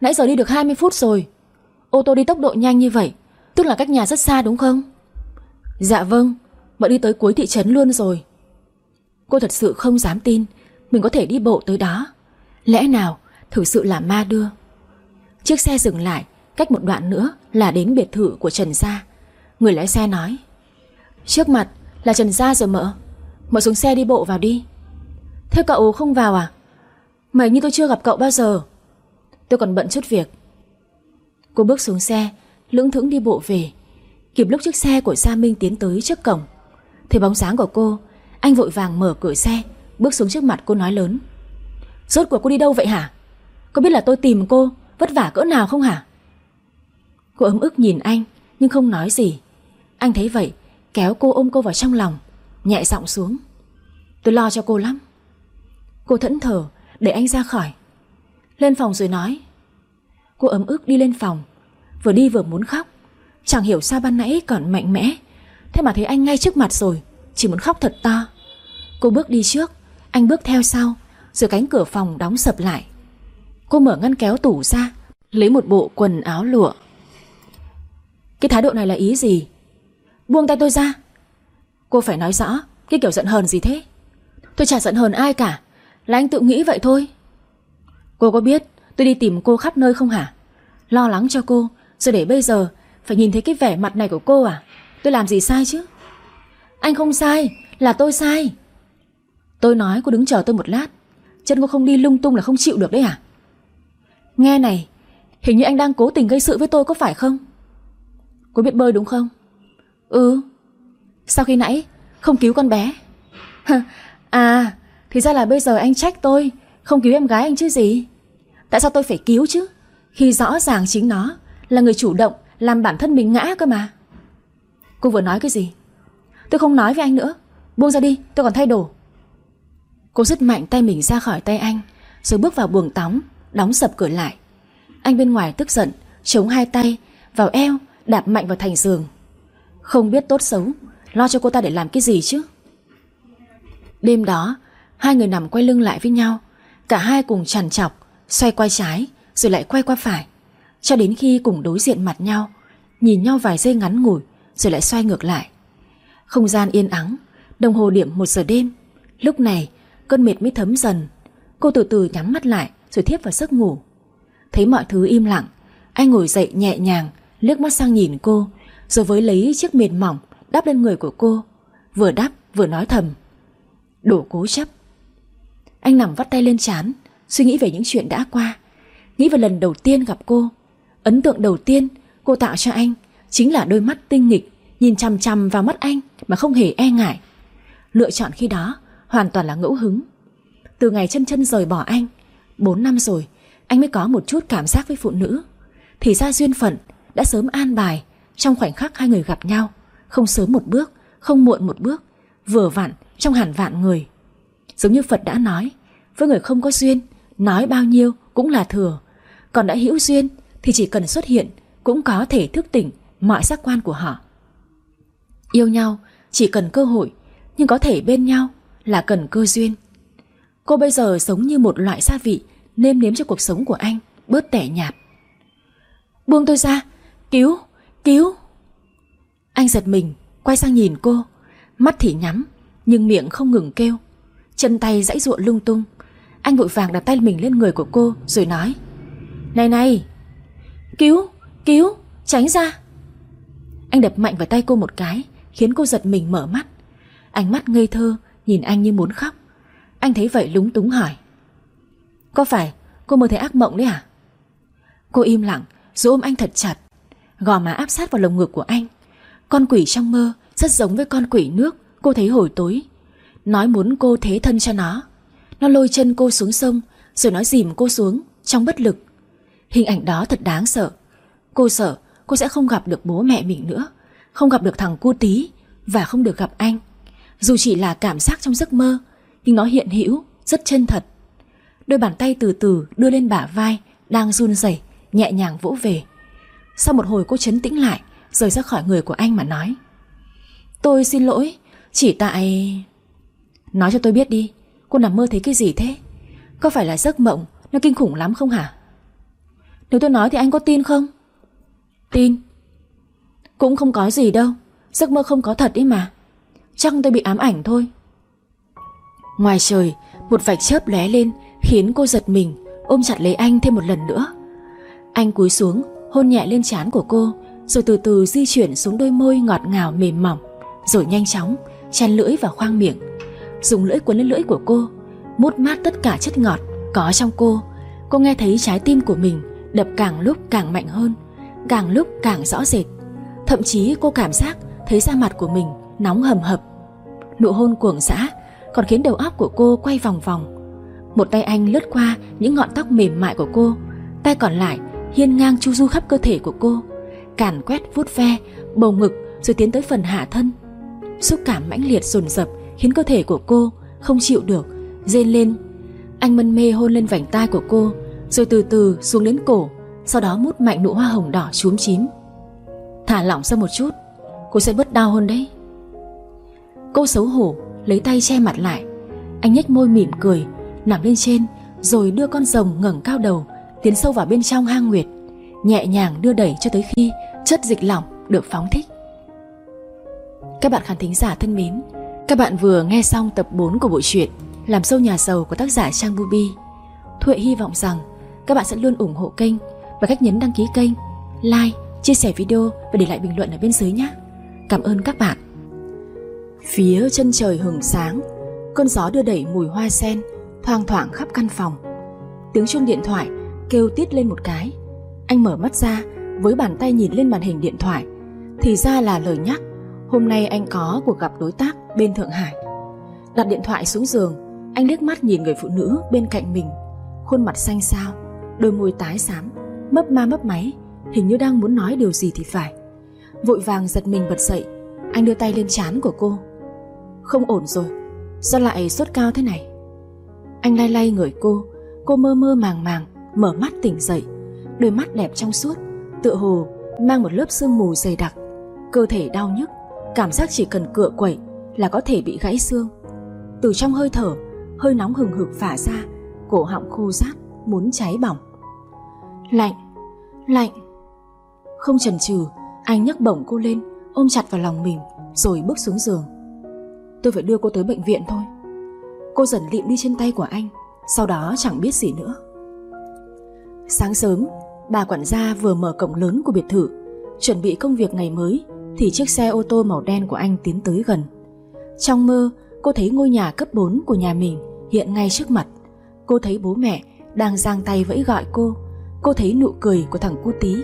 nãy giờ đi được 20 phút rồi. Ô tô đi tốc độ nhanh như vậy, tức là cách nhà rất xa đúng không? Dạ vâng, mợ đi tới cuối thị trấn luôn rồi. Cô thật sự không dám tin mình có thể đi bộ tới đó. Lẽ nào thử sự là ma đưa. Chiếc xe dừng lại, cách một đoạn nữa là đến biệt thự của Trần Gia. Người lái xe nói. Trước mặt là Trần Gia rồi mợ. Mợ xuống xe đi bộ vào đi. Thế cậu không vào à? Mày như tôi chưa gặp cậu bao giờ. Tôi còn bận chút việc. Cô bước xuống xe, lưỡng thững đi bộ về. Kịp lúc chiếc xe của Gia Minh tiến tới trước cổng. Thấy bóng sáng của cô, anh vội vàng mở cửa xe, bước xuống trước mặt cô nói lớn. Rốt cuộc cô đi đâu vậy hả? Có biết là tôi tìm cô vất vả cỡ nào không hả? Cô ấm ức nhìn anh nhưng không nói gì. Anh thấy vậy, kéo cô ôm cô vào trong lòng, nhẹ giọng xuống. Tôi lo cho cô lắm. Cô thẫn thờ, để anh ra khỏi. Lên phòng rồi nói. Cô ấm ức đi lên phòng, vừa đi vừa muốn khóc. Chẳng hiểu sao ban nãy còn mạnh mẽ, thế mà thấy anh ngay trước mặt rồi, chỉ muốn khóc thật to. Cô bước đi trước, anh bước theo sau, rồi cánh cửa phòng đóng sập lại. Cô mở ngăn kéo tủ ra, lấy một bộ quần áo lụa. Cái thái độ này là ý gì? Buông tay tôi ra. Cô phải nói rõ, cái kiểu giận hờn gì thế? Tôi chả giận hờn ai cả, là anh tự nghĩ vậy thôi. Cô có biết tôi đi tìm cô khắp nơi không hả? Lo lắng cho cô, rồi để bây giờ phải nhìn thấy cái vẻ mặt này của cô à? Tôi làm gì sai chứ? Anh không sai, là tôi sai. Tôi nói cô đứng chờ tôi một lát. Chân cô không đi lung tung là không chịu được đấy à? Nghe này Hình như anh đang cố tình gây sự với tôi có phải không? Cô biết bơi đúng không? Ừ. Sau khi nãy không cứu con bé. À Thì ra là bây giờ anh trách tôi Không cứu em gái anh chứ gì? Tại sao tôi phải cứu chứ? Khi rõ ràng chính nó Là người chủ động làm bản thân mình ngã cơ mà. Cô vừa nói cái gì? Tôi không nói với anh nữa. Buông ra đi, tôi còn thay đồ. Cô dứt mạnh tay mình ra khỏi tay anh, Rồi bước vào buồng tắm, Đóng sập cửa lại. Anh bên ngoài tức giận, Chống hai tay, Vào eo, Đạp mạnh vào thành giường. Không biết tốt xấu, Lo cho cô ta để làm cái gì chứ? Đêm đó, Hai người nằm quay lưng lại với nhau. Cả hai cùng chằn chọc, Xoay qua trái, Rồi lại quay qua phải. Cho đến khi cùng đối diện mặt nhau, Nhìn nhau vài giây ngắn ngủi, Rồi lại xoay ngược lại. Không gian yên ắng, Đồng hồ điểm một giờ đêm. Lúc này, cơn mệt mới thấm dần. Cô từ từ nhắm mắt lại, Rồi thiếp vào giấc ngủ. Thấy mọi thứ im lặng, Anh ngồi dậy nhẹ nhàng, liếc mắt sang nhìn cô, Rồi với lấy chiếc mền mỏng Đắp lên người của cô, Vừa đắp vừa nói thầm Đổ cố chấp. Anh nằm vắt tay lên chán Suy nghĩ về những chuyện đã qua. Nghĩ về lần đầu tiên gặp cô Ấn tượng đầu tiên cô tạo cho anh Chính là đôi mắt tinh nghịch Nhìn chằm chằm vào mắt anh Mà không hề e ngại. Lựa chọn khi đó hoàn toàn là ngẫu hứng. Từ ngày chân chân rời bỏ anh 4 năm rồi Anh mới có một chút cảm giác với phụ nữ. Thì ra duyên phận đã sớm an bài Trong khoảnh khắc hai người gặp nhau Không sớm một bước, không muộn một bước Vừa vặn trong hẳn vạn người. Giống như Phật đã nói Với người không có duyên Nói bao nhiêu cũng là thừa. Còn đã hữu duyên thì chỉ cần xuất hiện Cũng có thể thức tỉnh mọi giác quan của họ. Yêu nhau chỉ cần cơ hội Nhưng có thể bên nhau là cần cơ duyên. Cô bây giờ sống như một loại gia vị Nêm nếm cho cuộc sống của anh Bớt tẻ nhạt. Buông tôi ra Cứu, cứu. Anh giật mình Quay sang nhìn cô Mắt thì nhắm Nhưng miệng không ngừng kêu. Chân tay dãy ruộng lung tung. Anh vội vàng đặt tay mình lên người của cô Rồi nói Này này Cứu, cứu, tránh ra. Anh đập mạnh vào tay cô một cái Khiến cô giật mình mở mắt. Ánh mắt ngây thơ Nhìn anh như muốn khóc. Anh thấy vậy lúng túng hỏi. Có phải cô mơ thấy ác mộng đấy à Cô im lặng Rồi ôm anh thật chặt. Gò má áp sát vào lồng ngực của anh. Con quỷ trong mơ rất giống với con quỷ nước Cô thấy hồi tối. Nói muốn cô thế thân cho nó. Nó lôi chân cô xuống sông Rồi nó dìm cô xuống trong bất lực. Hình ảnh đó thật đáng sợ. Cô sợ cô sẽ không gặp được bố mẹ mình nữa Không gặp được thằng cu tí Và không được gặp anh. Dù chỉ là cảm giác trong giấc mơ Nhưng nó hiện hữu, rất chân thật. Đôi bàn tay từ từ đưa lên bả vai Đang run rẩy nhẹ nhàng vỗ về. Sau một hồi cô chấn tĩnh lại Rời ra khỏi người của anh mà nói Tôi xin lỗi Chỉ tại... Nói cho tôi biết đi Cô nằm mơ thấy cái gì thế? Có phải là giấc mộng Nó kinh khủng lắm không hả? Nếu tôi nói thì anh có tin không? Tin. Cũng không có gì đâu. Giấc mơ không có thật ý mà. Chắc tôi bị ám ảnh thôi. Ngoài trời, Một vạch chớp lóe lên, Khiến cô giật mình, Ôm chặt lấy anh thêm một lần nữa. Anh cúi xuống, Hôn nhẹ lên trán của cô, Rồi từ từ di chuyển xuống đôi môi ngọt ngào mềm mỏng, Rồi nhanh chóng Chen lưỡi vào khoang miệng. Dùng lưỡi cuốn lên lưỡi của cô, Mút mát tất cả chất ngọt có trong cô. Cô nghe thấy trái tim của mình Đập càng lúc càng mạnh hơn, Càng lúc càng rõ rệt. Thậm chí cô cảm giác thấy da mặt của mình Nóng hầm hập. Nụ hôn cuồng dã còn khiến đầu óc của cô quay vòng vòng. Một tay anh lướt qua những ngọn tóc mềm mại của cô, Tay còn lại hiên ngang chu du khắp cơ thể của cô, Càn quét vuốt ve, Bầu ngực rồi tiến tới phần hạ thân. Xúc cảm mãnh liệt dồn dập Khiến cơ thể của cô không chịu được, Rên lên. Anh mân mê hôn lên vành tai của cô rồi từ từ xuống đến cổ, Sau đó mút mạnh nụ hoa hồng đỏ chúm chím. Thả lỏng ra một chút, Cô sẽ bớt đau hơn đấy. Cô xấu hổ, lấy tay che mặt lại. Anh nhếch môi mỉm cười, Nằm lên trên, Rồi đưa con rồng ngẩng cao đầu, Tiến sâu vào bên trong hang nguyệt, Nhẹ nhàng đưa đẩy cho tới khi Chất dịch lỏng được phóng thích. Các bạn khán thính giả thân mến, Các bạn vừa nghe xong tập 4 của bộ truyện Làm sâu nhà giàu của tác giả Trang Bubi. Thuệ hy vọng rằng các bạn sẽ luôn ủng hộ kênh Bằng cách nhấn đăng ký kênh Like, chia sẻ video Và để lại bình luận ở bên dưới nhé. Cảm ơn các bạn. Phía chân trời hừng sáng Cơn gió đưa đẩy mùi hoa sen Thoang thoảng khắp căn phòng. Tiếng chuông điện thoại kêu tít lên một cái. Anh mở mắt ra Với bàn tay nhìn lên màn hình điện thoại Thì ra là lời nhắc Hôm nay anh có cuộc gặp đối tác bên Thượng Hải. Đặt điện thoại xuống giường Anh liếc mắt nhìn người phụ nữ bên cạnh mình Khuôn mặt xanh xao. Đôi môi tái xám, Mấp ma mấp máy, Hình như đang muốn nói điều gì thì phải. Vội vàng giật mình bật dậy, Anh đưa tay lên trán của cô. Không ổn rồi, Sao lại sốt cao thế này? Anh lay lay người cô Cô mơ mơ màng màng, Mở mắt tỉnh dậy. Đôi mắt đẹp trong suốt, Tựa hồ mang một lớp sương mù dày đặc. Cơ thể đau nhức, Cảm giác chỉ cần cựa quậy Là có thể bị gãy xương. Từ trong hơi thở, Hơi nóng hừng hực phả ra, Cổ họng khô rát. Muốn cháy bỏng. Lạnh Lạnh. Không chần chừ, Anh nhấc bổng cô lên, Ôm chặt vào lòng mình, Rồi bước xuống giường. Tôi phải đưa cô tới bệnh viện thôi. Cô dần lịm đi trên tay của anh, Sau đó chẳng biết gì nữa. Sáng sớm, Bà quản gia vừa mở cổng lớn của biệt thự, Chuẩn bị công việc ngày mới, Thì chiếc xe ô tô màu đen của anh tiến tới gần. Trong mơ, Cô thấy ngôi nhà cấp 4 của nhà mình Hiện ngay trước mặt. Cô thấy bố mẹ đang giang tay vẫy gọi cô. Cô thấy nụ cười của thằng cu tí.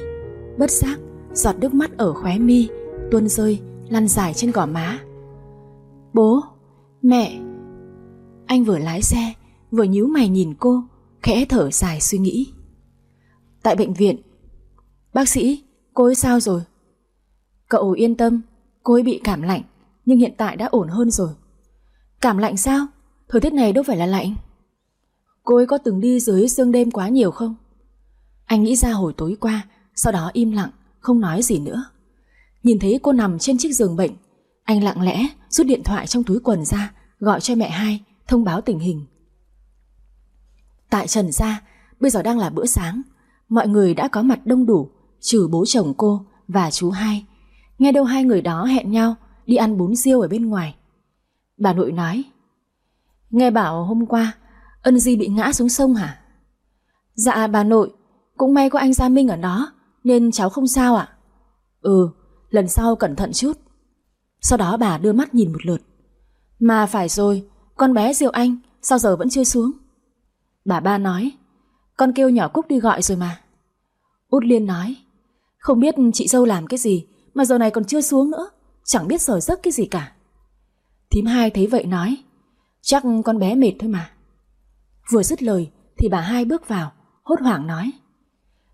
Bất giác, Giọt nước mắt ở khóe mi, Tuôn rơi, lăn dài trên gò má. Bố, Mẹ. Anh vừa lái xe, Vừa nhíu mày nhìn cô, Khẽ thở dài suy nghĩ. Tại bệnh viện. Bác sĩ, Cô ấy sao rồi? Cậu yên tâm, Cô ấy bị cảm lạnh, Nhưng hiện tại đã ổn hơn rồi. Cảm lạnh sao? Thời tiết này đâu phải là lạnh. Cô ấy có từng đi dưới sương đêm quá nhiều không? Anh nghĩ ra hồi tối qua, Sau đó im lặng, Không nói gì nữa. Nhìn thấy cô nằm trên chiếc giường bệnh, Anh lặng lẽ rút điện thoại trong túi quần ra, Gọi cho mẹ hai, Thông báo tình hình. Tại Trần Gia, Bây giờ đang là bữa sáng, Mọi người đã có mặt đông đủ, Trừ bố chồng cô và chú hai. Nghe đâu hai người đó hẹn nhau, Đi ăn bún riêu ở bên ngoài. Bà nội nói, Nghe bảo hôm qua Ân Di bị ngã xuống sông hả? Dạ bà nội. Cũng may có anh Gia Minh ở đó, Nên cháu không sao ạ. Ừ lần sau cẩn thận chút. Sau đó bà đưa mắt nhìn một lượt. Mà phải rồi, Con bé Diệu Anh sao giờ vẫn chưa xuống? Bà ba nói, Con kêu nhỏ Cúc đi gọi rồi mà. Út Liên nói, Không biết chị dâu làm cái gì Mà giờ này còn chưa xuống nữa, Chẳng biết sở giấc cái gì cả. Thím hai thấy vậy nói, Chắc con bé mệt thôi mà. Vừa dứt lời, thì bà hai bước vào, Hốt hoảng nói.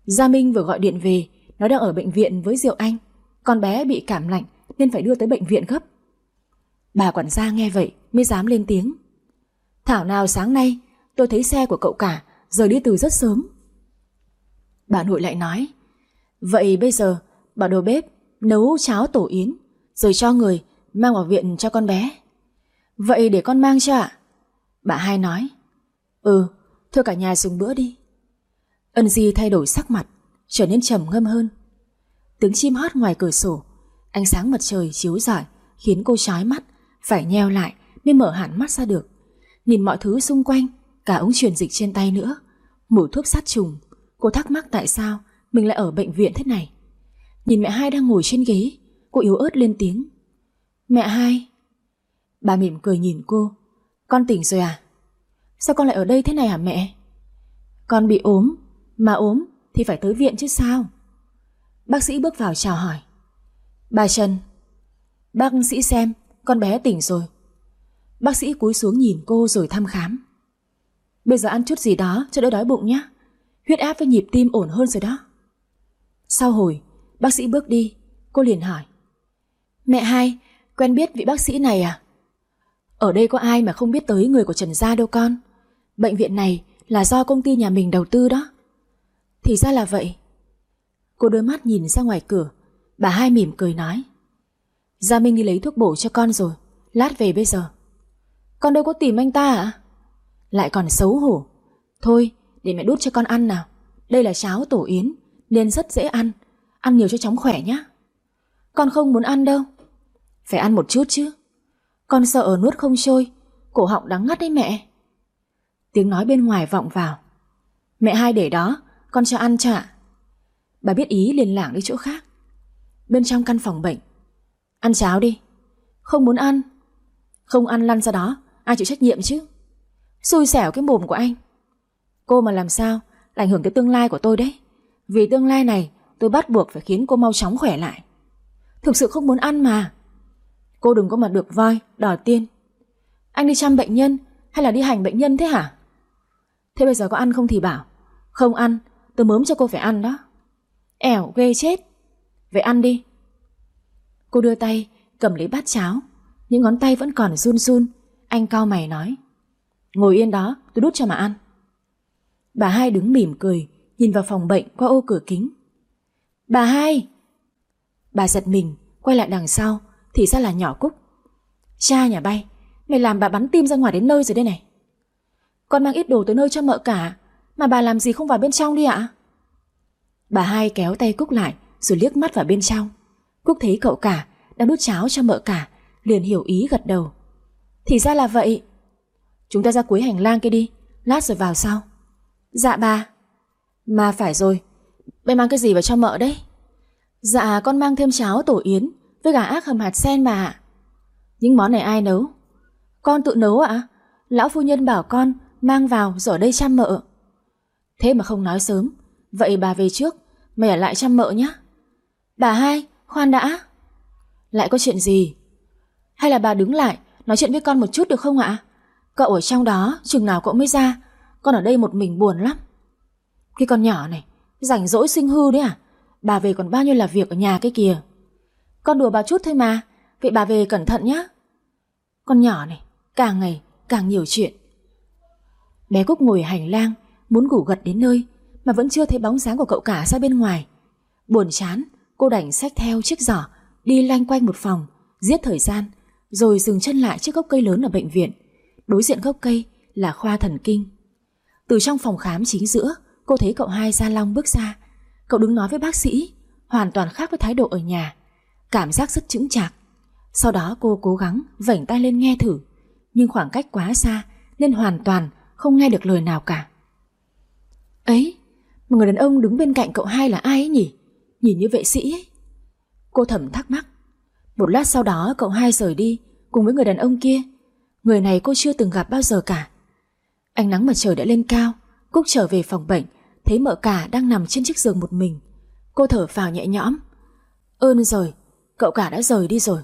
Gia Minh vừa gọi điện về, Nó đang ở bệnh viện với Diệu Anh. Con bé bị cảm lạnh, nên phải đưa tới bệnh viện gấp. Bà quản gia nghe vậy, mới dám lên tiếng. Thảo nào sáng nay, tôi thấy xe của cậu cả rời đi từ rất sớm. Bà nội lại nói, Vậy bây giờ bảo đồ bếp nấu cháo tổ yến, rồi cho người mang vào viện cho con bé. Vậy để con mang cho ạ. Bà hai nói Ừ thôi cả nhà dùng bữa đi. Ân Di thay đổi sắc mặt, Trở nên trầm ngâm hơn. Tiếng chim hót ngoài cửa sổ, Ánh sáng mặt trời chiếu rọi, Khiến cô chói mắt, Phải nheo lại mới mở hẳn mắt ra được. Nhìn mọi thứ xung quanh, Cả ống truyền dịch trên tay nữa, Mùi thuốc sát trùng. Cô thắc mắc tại sao mình lại ở bệnh viện thế này. Nhìn mẹ hai đang ngồi trên ghế, Cô yếu ớt lên tiếng. Mẹ hai. Bà mỉm cười nhìn cô. Con tỉnh rồi à? Sao con lại ở đây thế này hả mẹ? Con bị ốm, Mà ốm thì phải tới viện chứ sao? Bác sĩ bước vào chào hỏi. Bà Trần, Bác sĩ xem, con bé tỉnh rồi. Bác sĩ cúi xuống nhìn cô rồi thăm khám. Bây giờ ăn chút gì đó cho đỡ đói bụng nhé Huyết áp với nhịp tim ổn hơn rồi đó. Sau hồi, Bác sĩ bước đi, Cô liền hỏi. Mẹ hai, Quen biết vị bác sĩ này à? Ở đây có ai mà không biết tới người của Trần Gia đâu con? Bệnh viện này Là do công ty nhà mình đầu tư đó. Thì ra là vậy. Cô đôi mắt nhìn ra ngoài cửa, Bà hai mỉm cười nói. Gia Minh đi lấy thuốc bổ cho con rồi, Lát về bây giờ. Con đâu có tìm anh ta à Lại còn xấu hổ. Thôi, để mẹ đút cho con ăn nào. Đây là cháo tổ yến, Nên rất dễ ăn. Ăn nhiều cho chóng khỏe nhé Con không muốn ăn đâu. Phải ăn một chút chứ. Con sợ nuốt không trôi, Cổ họng đắng ngắt đấy mẹ. Tiếng nói bên ngoài vọng vào. Mẹ hai để đó Con cho ăn chả Bà biết ý liền lảng đi chỗ khác. Bên trong căn phòng bệnh. Ăn cháo đi. Không muốn ăn. Không ăn lăn ra đó Ai chịu trách nhiệm chứ? Xui xẻo cái mồm của anh. Cô mà làm sao là ảnh hưởng tới tương lai của tôi đấy? Vì tương lai này tôi bắt buộc phải khiến cô mau chóng khỏe lại. Thực sự không muốn ăn mà. Cô đừng có mà được voi, đòi tiên. Anh đi chăm bệnh nhân hay là đi hành bệnh nhân thế hả? Thế bây giờ có ăn không thì bảo. Không ăn, tôi mớm cho cô phải ăn đó. Ẻo ghê chết. Vậy ăn đi. Cô đưa tay, cầm lấy bát cháo. Những ngón tay vẫn còn run run. Anh cao mày nói. Ngồi yên đó, tôi đút cho mà ăn. Bà hai đứng mỉm cười, nhìn vào phòng bệnh qua ô cửa kính. Bà hai! Bà giật mình, quay lại đằng sau, thì ra là nhỏ Cúc. Cha nhà bay, mày làm bà bắn tim ra ngoài đến nơi rồi đây này. Con mang ít đồ tới nơi cho mợ cả, mà bà làm gì không vào bên trong đi ạ? Bà hai kéo tay Cúc lại, rồi liếc mắt vào bên trong. Cúc thấy cậu cả đang đút cháo cho mợ cả, liền hiểu ý gật đầu. Thì ra là vậy. Chúng ta ra cuối hành lang kia đi, lát rồi vào sau. Dạ bà. Mà phải rồi, bây mang cái gì vào cho mợ đấy? Dạ con mang thêm cháo tổ yến với gà ác hầm hạt sen mà. ạ. Những món này ai nấu? Con tự nấu ạ? Lão phu nhân bảo con mang vào rồi đây chăm mợ. Thế mà không nói sớm, vậy bà về trước, mày ở lại chăm mợ nhé. Bà hai, khoan đã. Lại có chuyện gì? Hay là bà đứng lại nói chuyện với con một chút được không ạ? Cậu ở trong đó, chừng nào cậu mới ra, con ở đây một mình buồn lắm. Cái con nhỏ này, rảnh rỗi sinh hư đấy à? Bà về còn bao nhiêu là việc ở nhà cái kìa. Con đùa bà chút thôi mà, vậy bà về cẩn thận nhé. Con nhỏ này, càng ngày càng nhiều chuyện. Bé Cúc ngồi hành lang, muốn ngủ gật đến nơi, mà vẫn chưa thấy bóng dáng của cậu cả ra bên ngoài. Buồn chán, cô đành xách theo chiếc giỏ, đi lanh quanh một phòng, giết thời gian, rồi dừng chân lại trước gốc cây lớn ở bệnh viện. Đối diện gốc cây là khoa thần kinh. Từ trong phòng khám chính giữa, cô thấy cậu hai Gia Long bước ra. Cậu đứng nói với bác sĩ, hoàn toàn khác với thái độ ở nhà. Cảm giác rất chững chạc. Sau đó cô cố gắng vảnh tay lên nghe thử, nhưng khoảng cách quá xa nên hoàn toàn không nghe được lời nào cả. Ấy, mà người đàn ông đứng bên cạnh cậu hai là ai ấy nhỉ? Nhìn như vệ sĩ ấy. Cô thầm thắc mắc. Một lát sau đó cậu hai rời đi cùng với người đàn ông kia. Người này cô chưa từng gặp bao giờ cả. Ánh nắng mặt trời đã lên cao, Cúc trở về phòng bệnh, thấy mợ cả đang nằm trên chiếc giường một mình. Cô thở vào nhẹ nhõm. Ơn rồi, cậu cả đã rời đi rồi.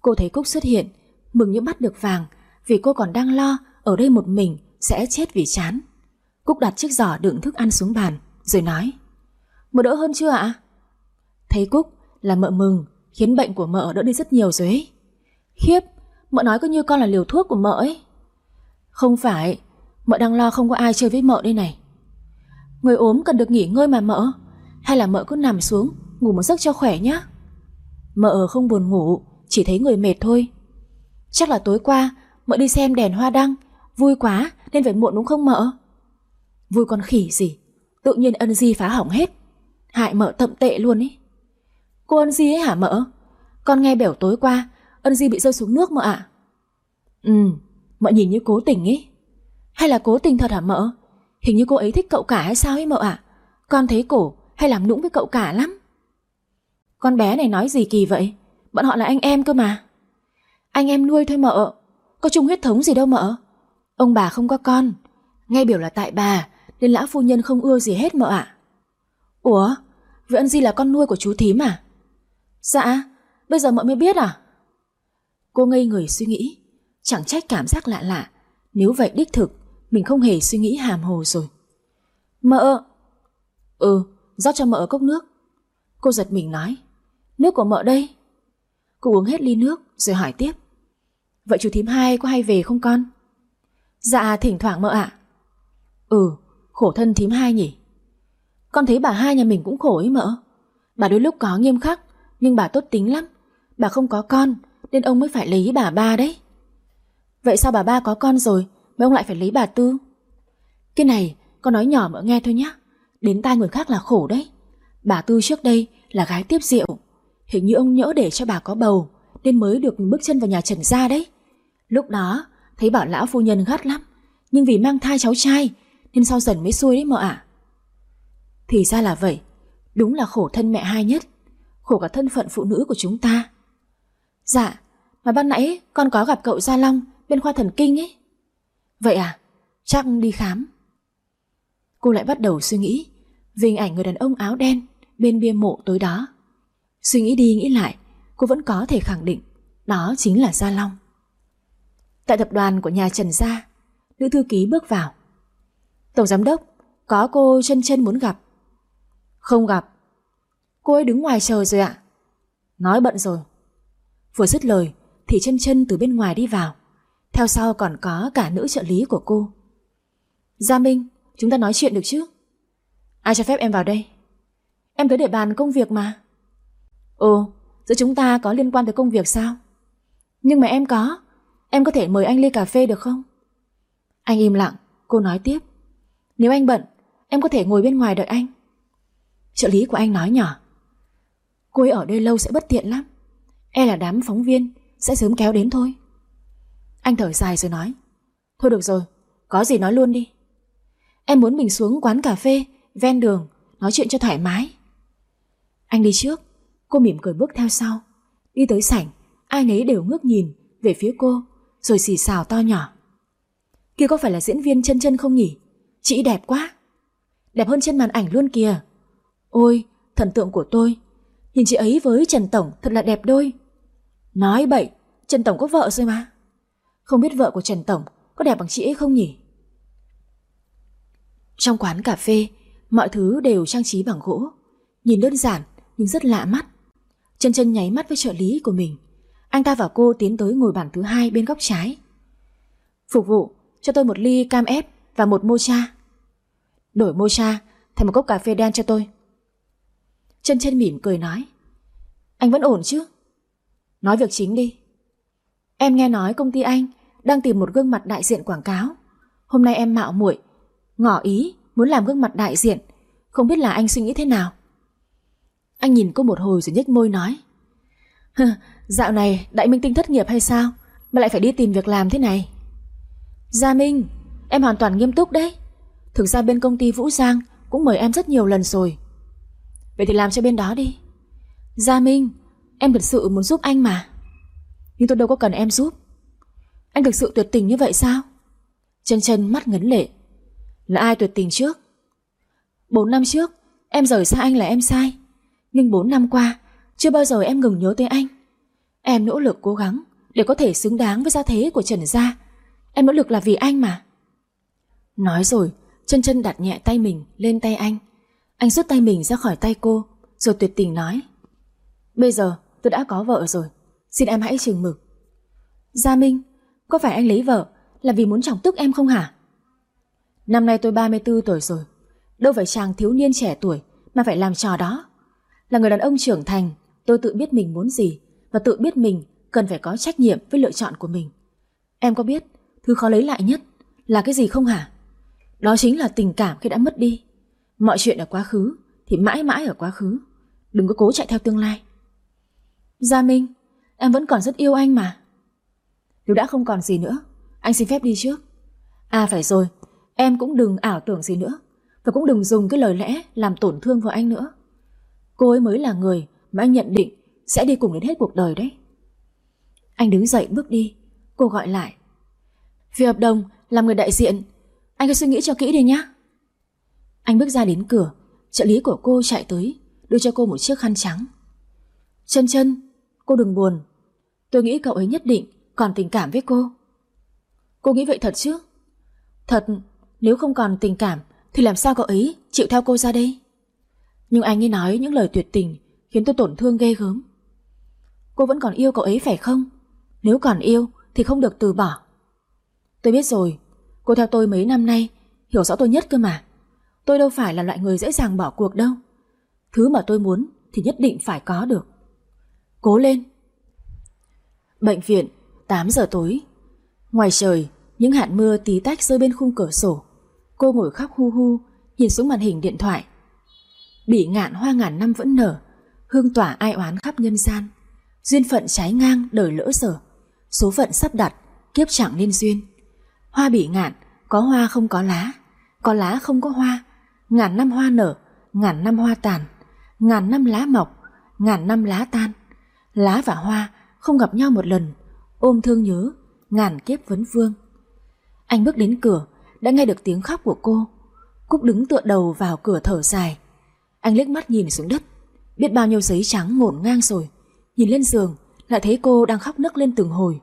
Cô thấy Cúc xuất hiện, mừng như bắt được vàng vì cô còn đang lo ở đây một mình sẽ chết vì chán. Cúc đặt chiếc giỏ đựng thức ăn xuống bàn, rồi nói Mợ đỡ hơn chưa ạ? Thấy Cúc là mợ mừng, khiến bệnh của mợ đỡ đi rất nhiều rồi ấy. Khiếp, mợ nói có như con là liều thuốc của mợ ấy. Không phải, mợ đang lo không có ai chơi với mợ đây này. Người ốm cần được nghỉ ngơi mà mợ, hay là mợ cứ nằm xuống, ngủ một giấc cho khỏe nhé. Mợ không buồn ngủ, chỉ thấy người mệt thôi. Chắc là tối qua mợ đi xem đèn hoa đăng, vui quá nên phải muộn đúng không mợ? Vui con khỉ gì, tự nhiên ân di phá hỏng hết. Hại mợ tậm tệ luôn ý. Cô ân di ấy hả mợ? Con nghe bẻo tối qua, ân di bị rơi xuống nước mợ ạ. Ừ, mợ nhìn như cố tình ý. Hay là cố tình thật hả mợ? Hình như cô ấy thích cậu cả hay sao ấy mợ ạ? Con thấy cổ hay làm nũng với cậu cả lắm. Con bé này nói gì kỳ vậy? Bọn họ là anh em cơ mà. Anh em nuôi thôi mợ. Có chung huyết thống gì đâu mợ. Ông bà không có con. Nghe biểu là tại bà, nên lão phu nhân không ưa gì hết mợ ạ. Ủa, vậy ân di là con nuôi của chú thím à? Dạ, bây giờ mợ mới biết à? Cô ngây người suy nghĩ. Chẳng trách cảm giác lạ lạ. Nếu vậy đích thực, mình không hề suy nghĩ hàm hồ rồi. Mợ! Ừ, rót cho mợ cốc nước. Cô giật mình nói. Nước của mợ đây. Cô uống hết ly nước rồi hỏi tiếp. Vậy chú thím hai có hay về không con? Dạ thỉnh thoảng mợ ạ. Ừ, khổ thân thím hai nhỉ. Con thấy bà hai nhà mình cũng khổ ấy mợ. Bà đôi lúc có nghiêm khắc, nhưng bà tốt tính lắm. Bà không có con, nên ông mới phải lấy bà ba đấy. Vậy sao bà ba có con rồi, mà ông lại phải lấy bà Tư? Cái này, con nói nhỏ mợ nghe thôi nhé. Đến tai người khác là khổ đấy. Bà Tư trước đây là gái tiếp rượu. Hình như ông nhỡ để cho bà có bầu, nên mới được bước chân vào nhà Trần Gia đấy. Lúc đó, thấy bảo lão phu nhân gắt lắm. Nhưng vì mang thai cháu trai, nên sau dần mới xuôi đấy mợ ạ. Thì ra là vậy, đúng là khổ thân mẹ hai nhất, khổ cả thân phận phụ nữ của chúng ta. Dạ, mà ban nãy con có gặp cậu Gia Long bên khoa thần kinh ấy. Vậy à, chắc đi khám. Cô lại bắt đầu suy nghĩ, Về hình ảnh người đàn ông áo đen bên bia mộ tối đó. Suy nghĩ đi nghĩ lại, cô vẫn có thể khẳng định đó chính là Gia Long. Tại tập đoàn của nhà Trần Gia, nữ thư ký bước vào. Tổng giám đốc, có cô chân chân muốn gặp. Không gặp. Cô ấy đứng ngoài chờ rồi ạ. Nói bận rồi. Vừa dứt lời thì chân chân từ bên ngoài đi vào. Theo sau còn có cả nữ trợ lý của cô. Gia Minh, chúng ta nói chuyện được chứ? Ai cho phép em vào đây? Em tới để bàn công việc mà. Ồ, giữa chúng ta có liên quan tới công việc sao? Nhưng mà em có. Em có thể mời anh ly cà phê được không? Anh im lặng, cô nói tiếp. Nếu anh bận, em có thể ngồi bên ngoài đợi anh. Trợ lý của anh nói nhỏ. Cô ấy ở đây lâu sẽ bất tiện lắm. E là đám phóng viên sẽ sớm kéo đến thôi. Anh thở dài rồi nói. Thôi được rồi, có gì nói luôn đi. Em muốn mình xuống quán cà phê, ven đường, nói chuyện cho thoải mái. Anh đi trước, cô mỉm cười bước theo sau. Đi tới sảnh, ai nấy đều ngước nhìn về phía cô, rồi xì xào to nhỏ. Kia có phải là diễn viên chân chân không nhỉ? Chị đẹp quá. Đẹp hơn trên màn ảnh luôn kìa. Ôi, thần tượng của tôi. Nhìn chị ấy với Trần Tổng thật là đẹp đôi. Nói bậy, Trần Tổng có vợ rồi mà. Không biết vợ của Trần Tổng có đẹp bằng chị ấy không nhỉ? Trong quán cà phê, mọi thứ đều trang trí bằng gỗ. Nhìn đơn giản nhưng rất lạ mắt. Chân chân nháy mắt với trợ lý của mình. Anh ta và cô tiến tới ngồi bàn thứ hai bên góc trái. Phục vụ, cho tôi một ly cam ép và một mocha. Đổi mocha thành một cốc cà phê đen cho tôi. Chân chân mỉm cười nói. Anh vẫn ổn chứ? Nói việc chính đi. Em nghe nói công ty anh đang tìm một gương mặt đại diện quảng cáo. Hôm nay em mạo muội, ngỏ ý muốn làm gương mặt đại diện, không biết là anh suy nghĩ thế nào. Anh nhìn cô một hồi rồi nhếch môi nói. <laughs> Dạo này đại minh tinh thất nghiệp hay sao mà lại phải đi tìm việc làm thế này? Gia Minh, em hoàn toàn nghiêm túc đấy. Thực ra bên công ty Vũ Giang cũng mời em rất nhiều lần rồi. Vậy thì làm cho bên đó đi. Gia Minh, em thật sự muốn giúp anh mà. Nhưng tôi đâu có cần em giúp. Anh thực sự tuyệt tình như vậy sao? Chân chân mắt ngấn lệ. Là ai tuyệt tình trước? Bốn năm trước, em rời xa anh là em sai. Nhưng bốn năm qua, chưa bao giờ em ngừng nhớ tới anh. Em nỗ lực cố gắng để có thể xứng đáng với gia thế của Trần Gia. Em nỗ lực là vì anh mà. Nói rồi, chân chân đặt nhẹ tay mình lên tay anh. Anh rút tay mình ra khỏi tay cô, rồi tuyệt tình nói. Bây giờ tôi đã có vợ rồi, xin em hãy chừng mực. Gia Minh, có phải anh lấy vợ là vì muốn chọc tức em không hả? Năm nay tôi 34 tuổi rồi, đâu phải chàng thiếu niên trẻ tuổi mà phải làm trò đó. Là người đàn ông trưởng thành, tôi tự biết mình muốn gì và tự biết mình cần phải có trách nhiệm với lựa chọn của mình. Em có biết thứ khó lấy lại nhất là cái gì không hả? Đó chính là tình cảm khi đã mất đi. Mọi chuyện ở quá khứ thì mãi mãi ở quá khứ. Đừng có cố chạy theo tương lai. Gia Minh, em vẫn còn rất yêu anh mà. Nếu đã không còn gì nữa, anh xin phép đi trước. À phải rồi, em cũng đừng ảo tưởng gì nữa. Và cũng đừng dùng cái lời lẽ làm tổn thương vào anh nữa. Cô ấy mới là người mà anh nhận định sẽ đi cùng đến hết cuộc đời đấy. Anh đứng dậy bước đi, cô gọi lại. Vì hợp đồng, làm người đại diện, anh cứ suy nghĩ cho kỹ đi nhé. Anh bước ra đến cửa, trợ lý của cô chạy tới, đưa cho cô một chiếc khăn trắng. Chân chân, cô đừng buồn. Tôi nghĩ cậu ấy nhất định còn tình cảm với cô. Cô nghĩ vậy thật chứ? Thật, nếu không còn tình cảm thì làm sao cậu ấy chịu theo cô ra đây? Nhưng anh ấy nói những lời tuyệt tình khiến tôi tổn thương ghê gớm. Cô vẫn còn yêu cậu ấy phải không? Nếu còn yêu thì không được từ bỏ. Tôi biết rồi, cô theo tôi mấy năm nay, hiểu rõ tôi nhất cơ mà. Tôi đâu phải là loại người dễ dàng bỏ cuộc đâu. Thứ mà tôi muốn thì nhất định phải có được. Cố lên. Bệnh viện, 8 giờ tối. Ngoài trời, những hạt mưa tí tách rơi bên khung cửa sổ. Cô ngồi khóc hu hu, nhìn xuống màn hình điện thoại. Bị ngạn hoa ngàn năm vẫn nở, hương tỏa ai oán khắp nhân gian. Duyên phận trái ngang đời lỡ sở, số phận sắp đặt, kiếp chẳng nên duyên. Hoa bị ngạn, có hoa không có lá, có lá không có hoa, ngàn năm hoa nở, ngàn năm hoa tàn, ngàn năm lá mọc, ngàn năm lá tan. Lá và hoa không gặp nhau một lần, ôm thương nhớ, ngàn kiếp vấn vương. Anh bước đến cửa, đã nghe được tiếng khóc của cô. Cúc đứng tựa đầu vào cửa thở dài, Anh liếc mắt nhìn xuống đất Biết bao nhiêu giấy trắng ngổn ngang rồi Nhìn lên giường, Lại thấy cô đang khóc nức lên từng hồi.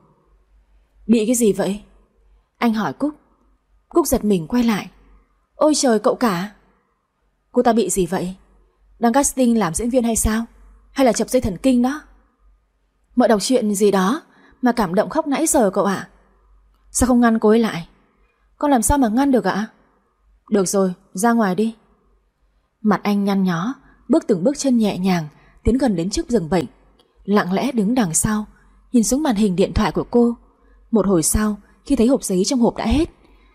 Bị cái gì vậy? Anh hỏi Cúc. Cúc giật mình quay lại. Ôi trời, cậu cả. Cô ta bị gì vậy? Đang casting làm diễn viên hay sao? Hay là chập dây thần kinh đó? Mợ đọc chuyện gì đó Mà cảm động khóc nãy giờ cậu ạ. Sao không ngăn cô ấy lại? Con làm sao mà ngăn được ạ? Được rồi, ra ngoài đi. Mặt anh nhăn nhó, Bước từng bước chân nhẹ nhàng, Tiến gần đến trước giường bệnh. Lặng lẽ đứng đằng sau, Nhìn xuống màn hình điện thoại của cô. Một hồi sau, khi thấy hộp giấy trong hộp đã hết,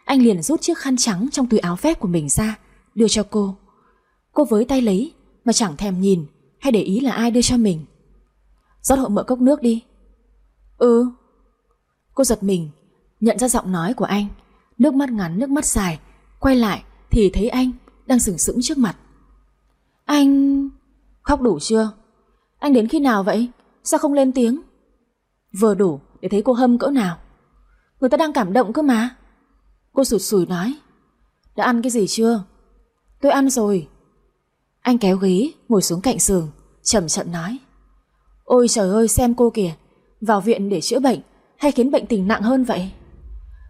Anh liền rút chiếc khăn trắng trong túi áo phép của mình ra, Đưa cho cô. Cô với tay lấy, Mà chẳng thèm nhìn, Hay để ý là ai đưa cho mình. Rót hộ mỡ cốc nước đi. Ừ. Cô giật mình, Nhận ra giọng nói của anh. Nước mắt ngắn, nước mắt dài, Quay lại thì thấy anh đang sừng sững trước mặt. Anh... Khóc đủ chưa? Anh đến khi nào vậy? Sao không lên tiếng? Vừa đủ để thấy cô hâm cỡ nào. Người ta đang cảm động cơ mà. Cô sụt sùi nói, Đã ăn cái gì chưa? Tôi ăn rồi. Anh kéo ghế, ngồi xuống cạnh giường, chậm chậm nói, Ôi trời ơi, xem cô kìa, Vào viện để chữa bệnh Hay khiến bệnh tình nặng hơn vậy?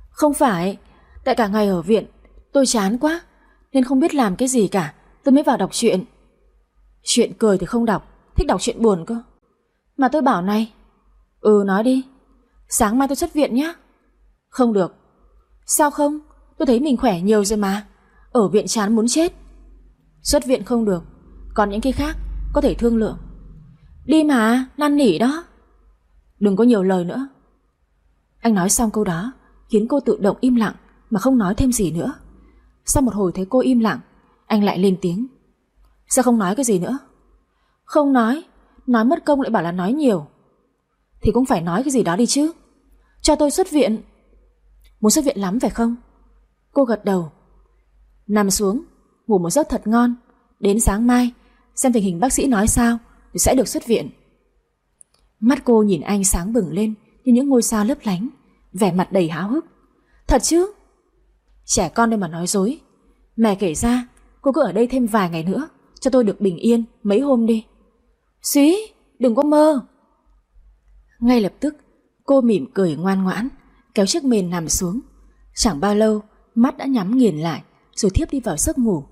Không phải, Tại cả ngày ở viện, Tôi chán quá, Nên không biết làm cái gì cả, Tôi mới vào đọc truyện. Chuyện cười thì không đọc, Thích đọc chuyện buồn cơ. Mà tôi bảo này. Ừ nói đi. Sáng mai tôi xuất viện nhé Không được. Sao không? Tôi thấy mình khỏe nhiều rồi mà. Ở viện chán muốn chết. Xuất viện không được. Còn những cái khác Có thể thương lượng. Đi mà, năn nỉ đó. Đừng có nhiều lời nữa. Anh nói xong câu đó Khiến cô tự động im lặng Mà không nói thêm gì nữa. Sau một hồi thấy cô im lặng Anh lại lên tiếng. Sao không nói cái gì nữa? Không nói. Nói mất công lại bảo là nói nhiều. Thì cũng phải nói cái gì đó đi chứ. Cho tôi xuất viện. Muốn xuất viện lắm phải không? Cô gật đầu. Nằm xuống, Ngủ một giấc thật ngon. Đến sáng mai, Xem tình hình bác sĩ nói sao Thì sẽ được xuất viện. Mắt cô nhìn anh sáng bừng lên Như những ngôi sao lấp lánh, Vẻ mặt đầy háo hức. Thật chứ? Trẻ con đây mà nói dối. Mẹ kể ra, cô cứ ở đây thêm vài ngày nữa, Cho tôi được bình yên mấy hôm đi. Xúy, đừng có mơ. Ngay lập tức Cô mỉm cười ngoan ngoãn Kéo chiếc mền nằm xuống. Chẳng bao lâu mắt đã nhắm nghiền lại Rồi thiếp đi vào giấc ngủ.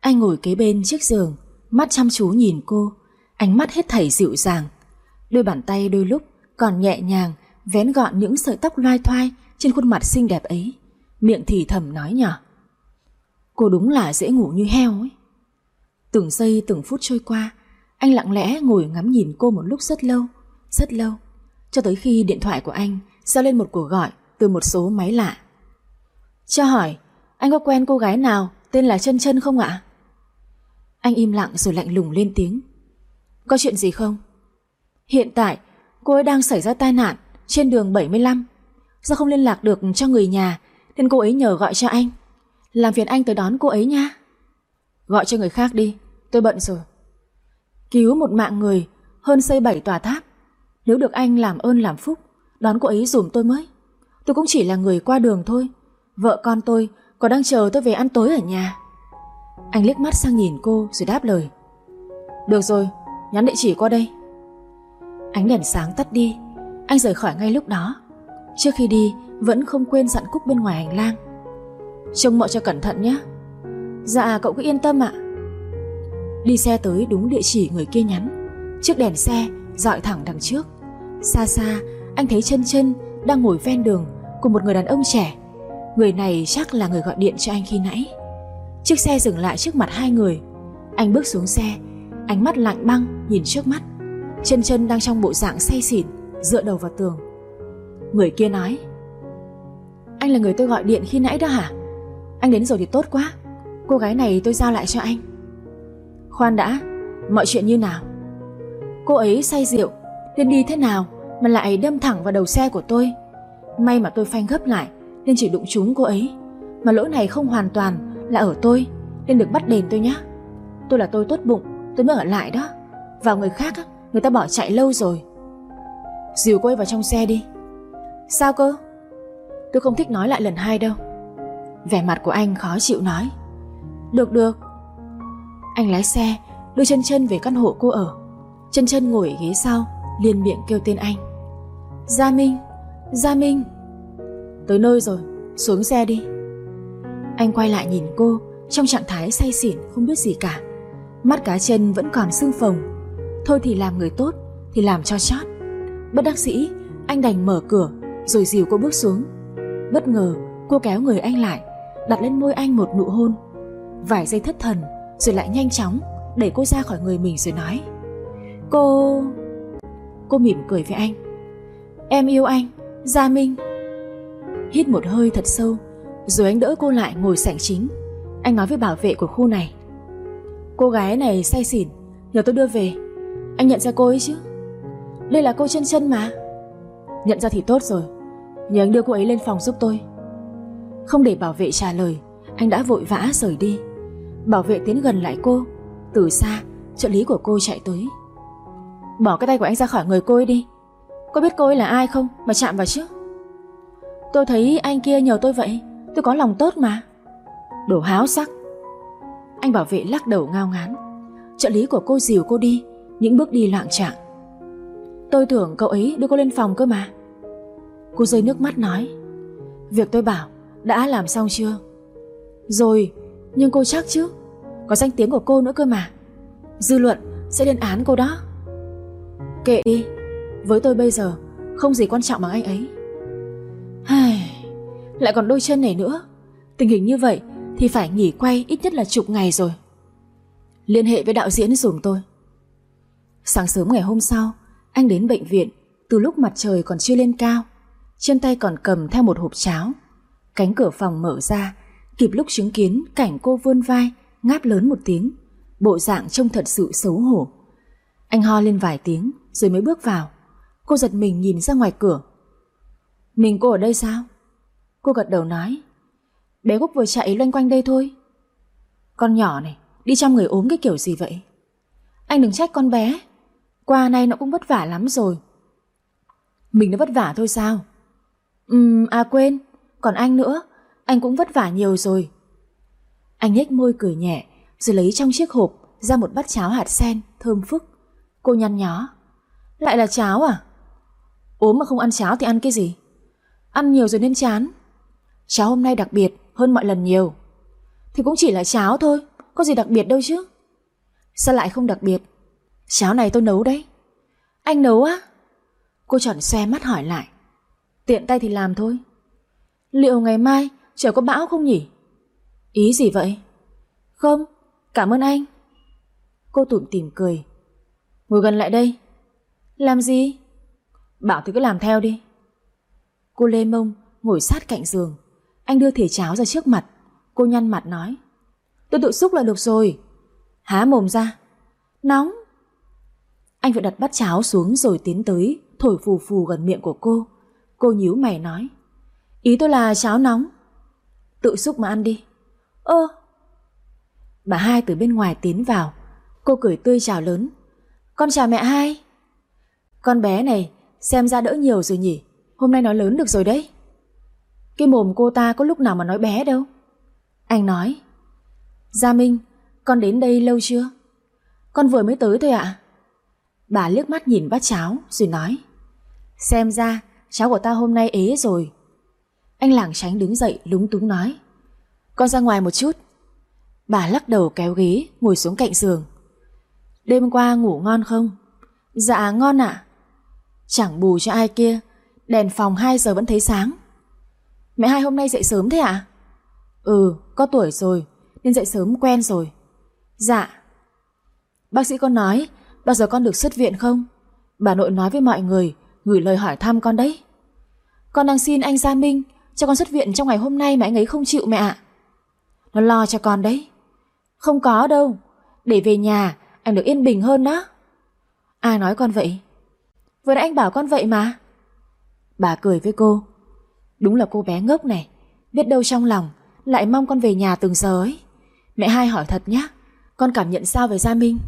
Anh ngồi kế bên chiếc giường Mắt chăm chú nhìn cô Ánh mắt hết thảy dịu dàng. Đôi bàn tay đôi lúc còn nhẹ nhàng Vén gọn những sợi tóc loai thoai Trên khuôn mặt xinh đẹp ấy. Miệng thì thầm nói nhỏ. Cô đúng là dễ ngủ như heo ấy. Từng giây từng phút trôi qua anh lặng lẽ ngồi ngắm nhìn cô một lúc rất lâu Rất lâu. Cho tới khi điện thoại của anh Giao lên một cuộc gọi từ một số máy lạ. Cho hỏi, Anh có quen cô gái nào tên là chân chân không ạ? Anh im lặng rồi lạnh lùng lên tiếng. Có chuyện gì không? Hiện tại, cô ấy đang xảy ra tai nạn Trên đường 75 Do không liên lạc được cho người nhà, Nên cô ấy nhờ gọi cho anh. Làm phiền anh tới đón cô ấy nha. Gọi cho người khác đi, Tôi bận rồi. Cứu một mạng người, Hơn xây bảy tòa tháp. Nếu được anh làm ơn làm phúc, Đón cô ấy dùm tôi mới. Tôi cũng chỉ là người qua đường thôi. Vợ con tôi còn đang chờ tôi về ăn tối ở nhà. Anh liếc mắt sang nhìn cô rồi đáp lời. Được rồi, Nhắn địa chỉ qua đây. Ánh đèn sáng tắt đi. Anh rời khỏi ngay lúc đó. Trước khi đi, vẫn không quên dặn Cúc bên ngoài hành lang. Trông mọi cho cẩn thận nhé. Dạ cậu cứ yên tâm ạ. Đi xe tới đúng địa chỉ người kia nhắn Chiếc đèn xe dọi thẳng đằng trước Xa xa anh thấy chân chân đang ngồi ven đường cùng một người đàn ông trẻ. Người này chắc là người gọi điện cho anh khi nãy. Chiếc xe dừng lại trước mặt hai người. Anh bước xuống xe, ánh mắt lạnh băng nhìn trước mắt. Chân chân đang trong bộ dạng say xỉn, dựa đầu vào tường. Người kia nói Anh là người tôi gọi điện khi nãy đó hả? Anh đến rồi thì tốt quá Cô gái này tôi giao lại cho anh Khoan đã, mọi chuyện như nào? Cô ấy say rượu Nên đi thế nào mà lại đâm thẳng vào đầu xe của tôi. May mà tôi phanh gấp lại nên chỉ đụng trúng cô ấy. Mà lỗi này không hoàn toàn là ở tôi nên được bắt đền tôi nhé. Tôi là tôi tốt bụng, tôi mới ở lại đó. Vào người khác người ta bỏ chạy lâu rồi. Dìu cô ấy vào trong xe đi. Sao cơ? Tôi không thích nói lại lần hai đâu. Vẻ mặt của anh khó chịu nói. Được được. Anh lái xe đưa chân chân về căn hộ cô ở. Chân chân ngồi ghế sau, liền miệng kêu tên anh. Gia Minh, Gia Minh. Tới nơi rồi, xuống xe đi. Anh quay lại nhìn cô, trong trạng thái say xỉn không biết gì cả. Mắt cá chân vẫn còn sưng phồng. Thôi thì làm người tốt, thì làm cho chót. Bất đắc sĩ, anh đành mở cửa, rồi dìu cô bước xuống. Bất ngờ, cô kéo người anh lại, đặt lên môi anh một nụ hôn. Vài giây thất thần, rồi lại nhanh chóng đẩy cô ra khỏi người mình rồi nói. Cô... Cô mỉm cười với anh. Em yêu anh, Gia Minh. Hít một hơi thật sâu Rồi anh đỡ cô lại ngồi sảnh chính. Anh nói với bảo vệ của khu này. Cô gái này say xỉn Nhờ tôi đưa về. Anh nhận ra cô ấy chứ? Đây là cô chân chân mà. Nhận ra thì tốt rồi Nhờ anh đưa cô ấy lên phòng giúp tôi. Không để bảo vệ trả lời Anh đã vội vã rời đi. Bảo vệ tiến gần lại cô. Từ xa, trợ lý của cô chạy tới. Bỏ cái tay của anh ra khỏi người cô ấy đi. Cô biết cô ấy là ai không? Mà chạm vào chứ. Tôi thấy anh kia nhờ tôi vậy. Tôi có lòng tốt mà. Đồ háo sắc. Anh bảo vệ lắc đầu ngao ngán. Trợ lý của cô dìu cô đi. Những bước đi loạn trạng. Tôi tưởng cậu ấy đưa cô lên phòng cơ mà. Cô rơi nước mắt nói. Việc tôi bảo đã làm xong chưa? Rồi nhưng cô chắc chứ? Có danh tiếng của cô nữa cơ mà. Dư luận sẽ lên án cô đó. Kệ đi. Với tôi bây giờ, Không gì quan trọng bằng anh ấy. Lại còn đôi chân này nữa. Tình hình như vậy Thì phải nghỉ quay ít nhất là chục ngày rồi. Liên hệ với đạo diễn dùm tôi. Sáng sớm ngày hôm sau, Anh đến bệnh viện. Từ lúc mặt trời còn chưa lên cao Trên tay còn cầm theo một hộp cháo. Cánh cửa phòng mở ra Kịp lúc chứng kiến, cảnh cô vươn vai, Ngáp lớn một tiếng. Bộ dạng trông thật sự xấu hổ. Anh ho lên vài tiếng, Rồi mới bước vào. Cô giật mình nhìn ra ngoài cửa. Mình cô ở đây sao? Cô gật đầu nói. Bé Cúc vừa chạy loanh quanh đây thôi. Con nhỏ này, Đi chăm người ốm cái kiểu gì vậy? Anh đừng trách con bé. Qua nay nó cũng vất vả lắm rồi. Mình nó vất vả thôi sao? Ừm à quên, Còn anh nữa. Anh cũng vất vả nhiều rồi Anh nhếch môi cười nhẹ rồi lấy trong chiếc hộp ra một bát cháo hạt sen thơm phức. Cô nhăn nhó. Lại là cháo à? Ốm mà không ăn cháo thì ăn cái gì? Ăn nhiều rồi nên chán. Cháo hôm nay đặc biệt hơn mọi lần nhiều. Thì cũng chỉ là cháo thôi, có gì đặc biệt đâu chứ. Sao lại không đặc biệt? Cháo này tôi nấu đấy. Anh nấu á? Cô tròn xe mắt hỏi lại. Tiện tay thì làm thôi. Liệu ngày mai trời có bão không nhỉ? Ý gì vậy? Không, Cảm ơn anh. Cô tủm tỉm cười. Ngồi gần lại đây. Làm gì? Bảo thì cứ làm theo đi. Cô lê mông ngồi sát cạnh giường. Anh đưa thể cháo ra trước mặt. Cô nhăn mặt nói. Tôi tự xúc là được rồi. Há mồm ra. Nóng. Anh phải đặt bát cháo xuống rồi tiến tới Thổi phù phù gần miệng của cô. Cô nhíu mày nói. Ý tôi là cháo nóng. Tự xúc mà ăn đi. Ơ! Bà hai từ bên ngoài tiến vào. Cô cười tươi chào lớn. Con chào mẹ hai. Con bé này xem ra đỡ nhiều rồi nhỉ? Hôm nay nói lớn được rồi đấy. Cái mồm cô ta có lúc nào mà nói bé đâu. Anh nói. Gia Minh, Con đến đây lâu chưa? Con vừa mới tới thôi ạ. Bà liếc mắt nhìn bát cháo rồi nói. Xem ra cháu của ta hôm nay ế rồi. Anh làng tránh đứng dậy, lúng túng nói. Con ra ngoài một chút. Bà lắc đầu kéo ghế, Ngồi xuống cạnh giường. Đêm qua ngủ ngon không? Dạ ngon ạ. Chẳng bù cho ai kia, Đèn phòng 2 giờ vẫn thấy sáng. Mẹ hai hôm nay dậy sớm thế ạ? Ừ có tuổi rồi, Nên dậy sớm quen rồi. Dạ. Bác sĩ con nói, Bao giờ con được xuất viện không? Bà nội nói với mọi người, Gửi lời hỏi thăm con đấy. Con đang xin anh Gia Minh cho con xuất viện trong ngày hôm nay mà anh ấy không chịu mẹ ạ Nó lo cho con đấy không có đâu, để về nhà anh được yên bình hơn đó. Ai nói con vậy? Vừa nãy anh bảo con vậy mà. Bà cười với cô. Đúng là cô bé ngốc này, biết đâu trong lòng lại mong con về nhà từng giờ ấy. Mẹ hai hỏi thật nhá, con cảm nhận sao về Gia Minh?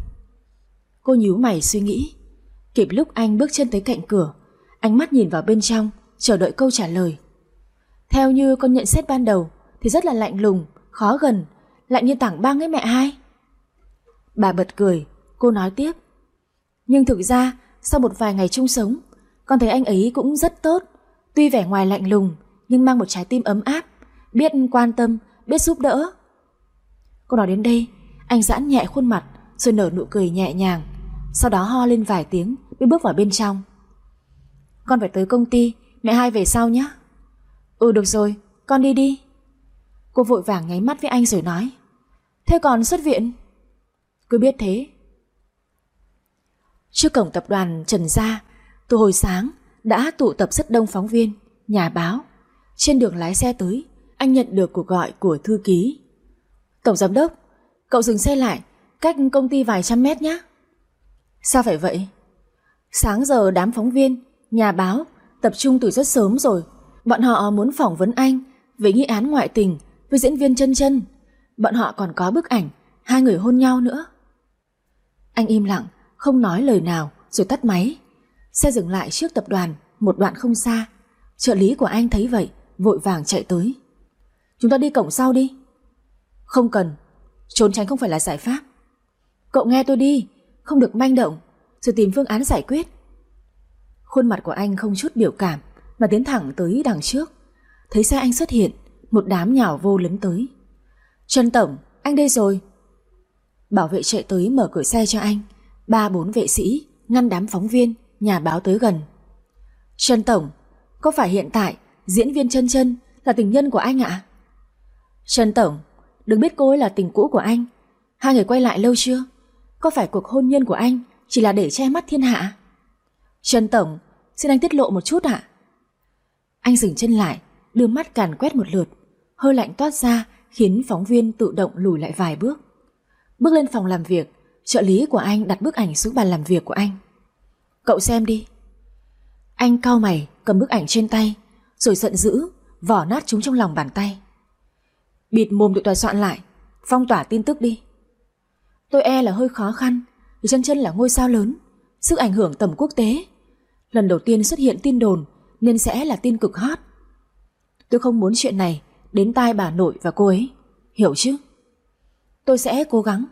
Cô nhíu mày suy nghĩ. Kịp lúc anh bước chân tới cạnh cửa, ánh mắt nhìn vào bên trong, chờ đợi câu trả lời. Theo như con nhận xét ban đầu thì rất là lạnh lùng, khó gần lại như tảng băng ấy mẹ hai. Bà bật cười, Cô nói tiếp. Nhưng thực ra, sau một vài ngày chung sống, con thấy anh ấy cũng rất tốt. Tuy vẻ ngoài lạnh lùng, nhưng mang một trái tim ấm áp, biết quan tâm, biết giúp đỡ. Cô nói đến đây, anh giãn nhẹ khuôn mặt rồi nở nụ cười nhẹ nhàng. Sau đó ho lên vài tiếng mới bước vào bên trong. Con phải tới công ty, mẹ hai về sau nhé. Ừ được rồi, con đi đi. Cô vội vàng nháy mắt với anh rồi nói. Thế còn xuất viện? Cứ biết thế. Trước cổng tập đoàn Trần Gia, từ hồi sáng đã tụ tập rất đông phóng viên, nhà báo. Trên đường lái xe tới, anh nhận được cuộc gọi của thư ký. Tổng giám đốc, cậu dừng xe lại, cách công ty vài trăm mét nhé. Sao phải vậy? Sáng giờ đám phóng viên, nhà báo tập trung từ rất sớm rồi. Bọn họ muốn phỏng vấn anh về nghi án ngoại tình với diễn viên chân chân. Bọn họ còn có bức ảnh hai người hôn nhau nữa. Anh im lặng, không nói lời nào rồi tắt máy. Xe dừng lại trước tập đoàn một đoạn không xa. Trợ lý của anh thấy vậy, vội vàng chạy tới. Chúng ta đi cổng sau đi. Không cần, trốn tránh không phải là giải pháp. Cậu nghe tôi đi, không được manh động, rồi tìm phương án giải quyết. Khuôn mặt của anh không chút biểu cảm mà tiến thẳng tới đằng trước. Thấy xe anh xuất hiện, một đám nhào vô lấn tới. Trần Tổng, anh đây rồi. Bảo vệ chạy tới mở cửa xe cho anh. Ba bốn vệ sĩ ngăn đám phóng viên, nhà báo tới gần. Trần Tổng, có phải hiện tại diễn viên chân chân là tình nhân của anh ạ? Trần Tổng, đừng biết cô ấy là tình cũ của anh. Hai người quay lại lâu chưa? Có phải cuộc hôn nhân của anh chỉ là để che mắt thiên hạ? Trần Tổng, xin anh tiết lộ một chút ạ. Anh dừng chân lại, đưa mắt càn quét một lượt. Hơi lạnh toát ra khiến phóng viên tự động lùi lại vài bước. Bước lên phòng làm việc, trợ lý của anh đặt bức ảnh xuống bàn làm việc của anh. Cậu xem đi. Anh cau mày cầm bức ảnh trên tay, rồi giận dữ, vỏ nát chúng trong lòng bàn tay. Bịt mồm tụi tòa soạn lại, phong tỏa tin tức đi. Tôi e là hơi khó khăn, vì chân chân là ngôi sao lớn, sức ảnh hưởng tầm quốc tế. Lần đầu tiên xuất hiện tin đồn nên sẽ là tin cực hot. Tôi không muốn chuyện này đến tai bà nội và cô ấy, hiểu chứ? Tôi sẽ cố gắng.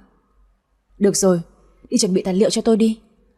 Được rồi, đi chuẩn bị tài liệu cho tôi đi.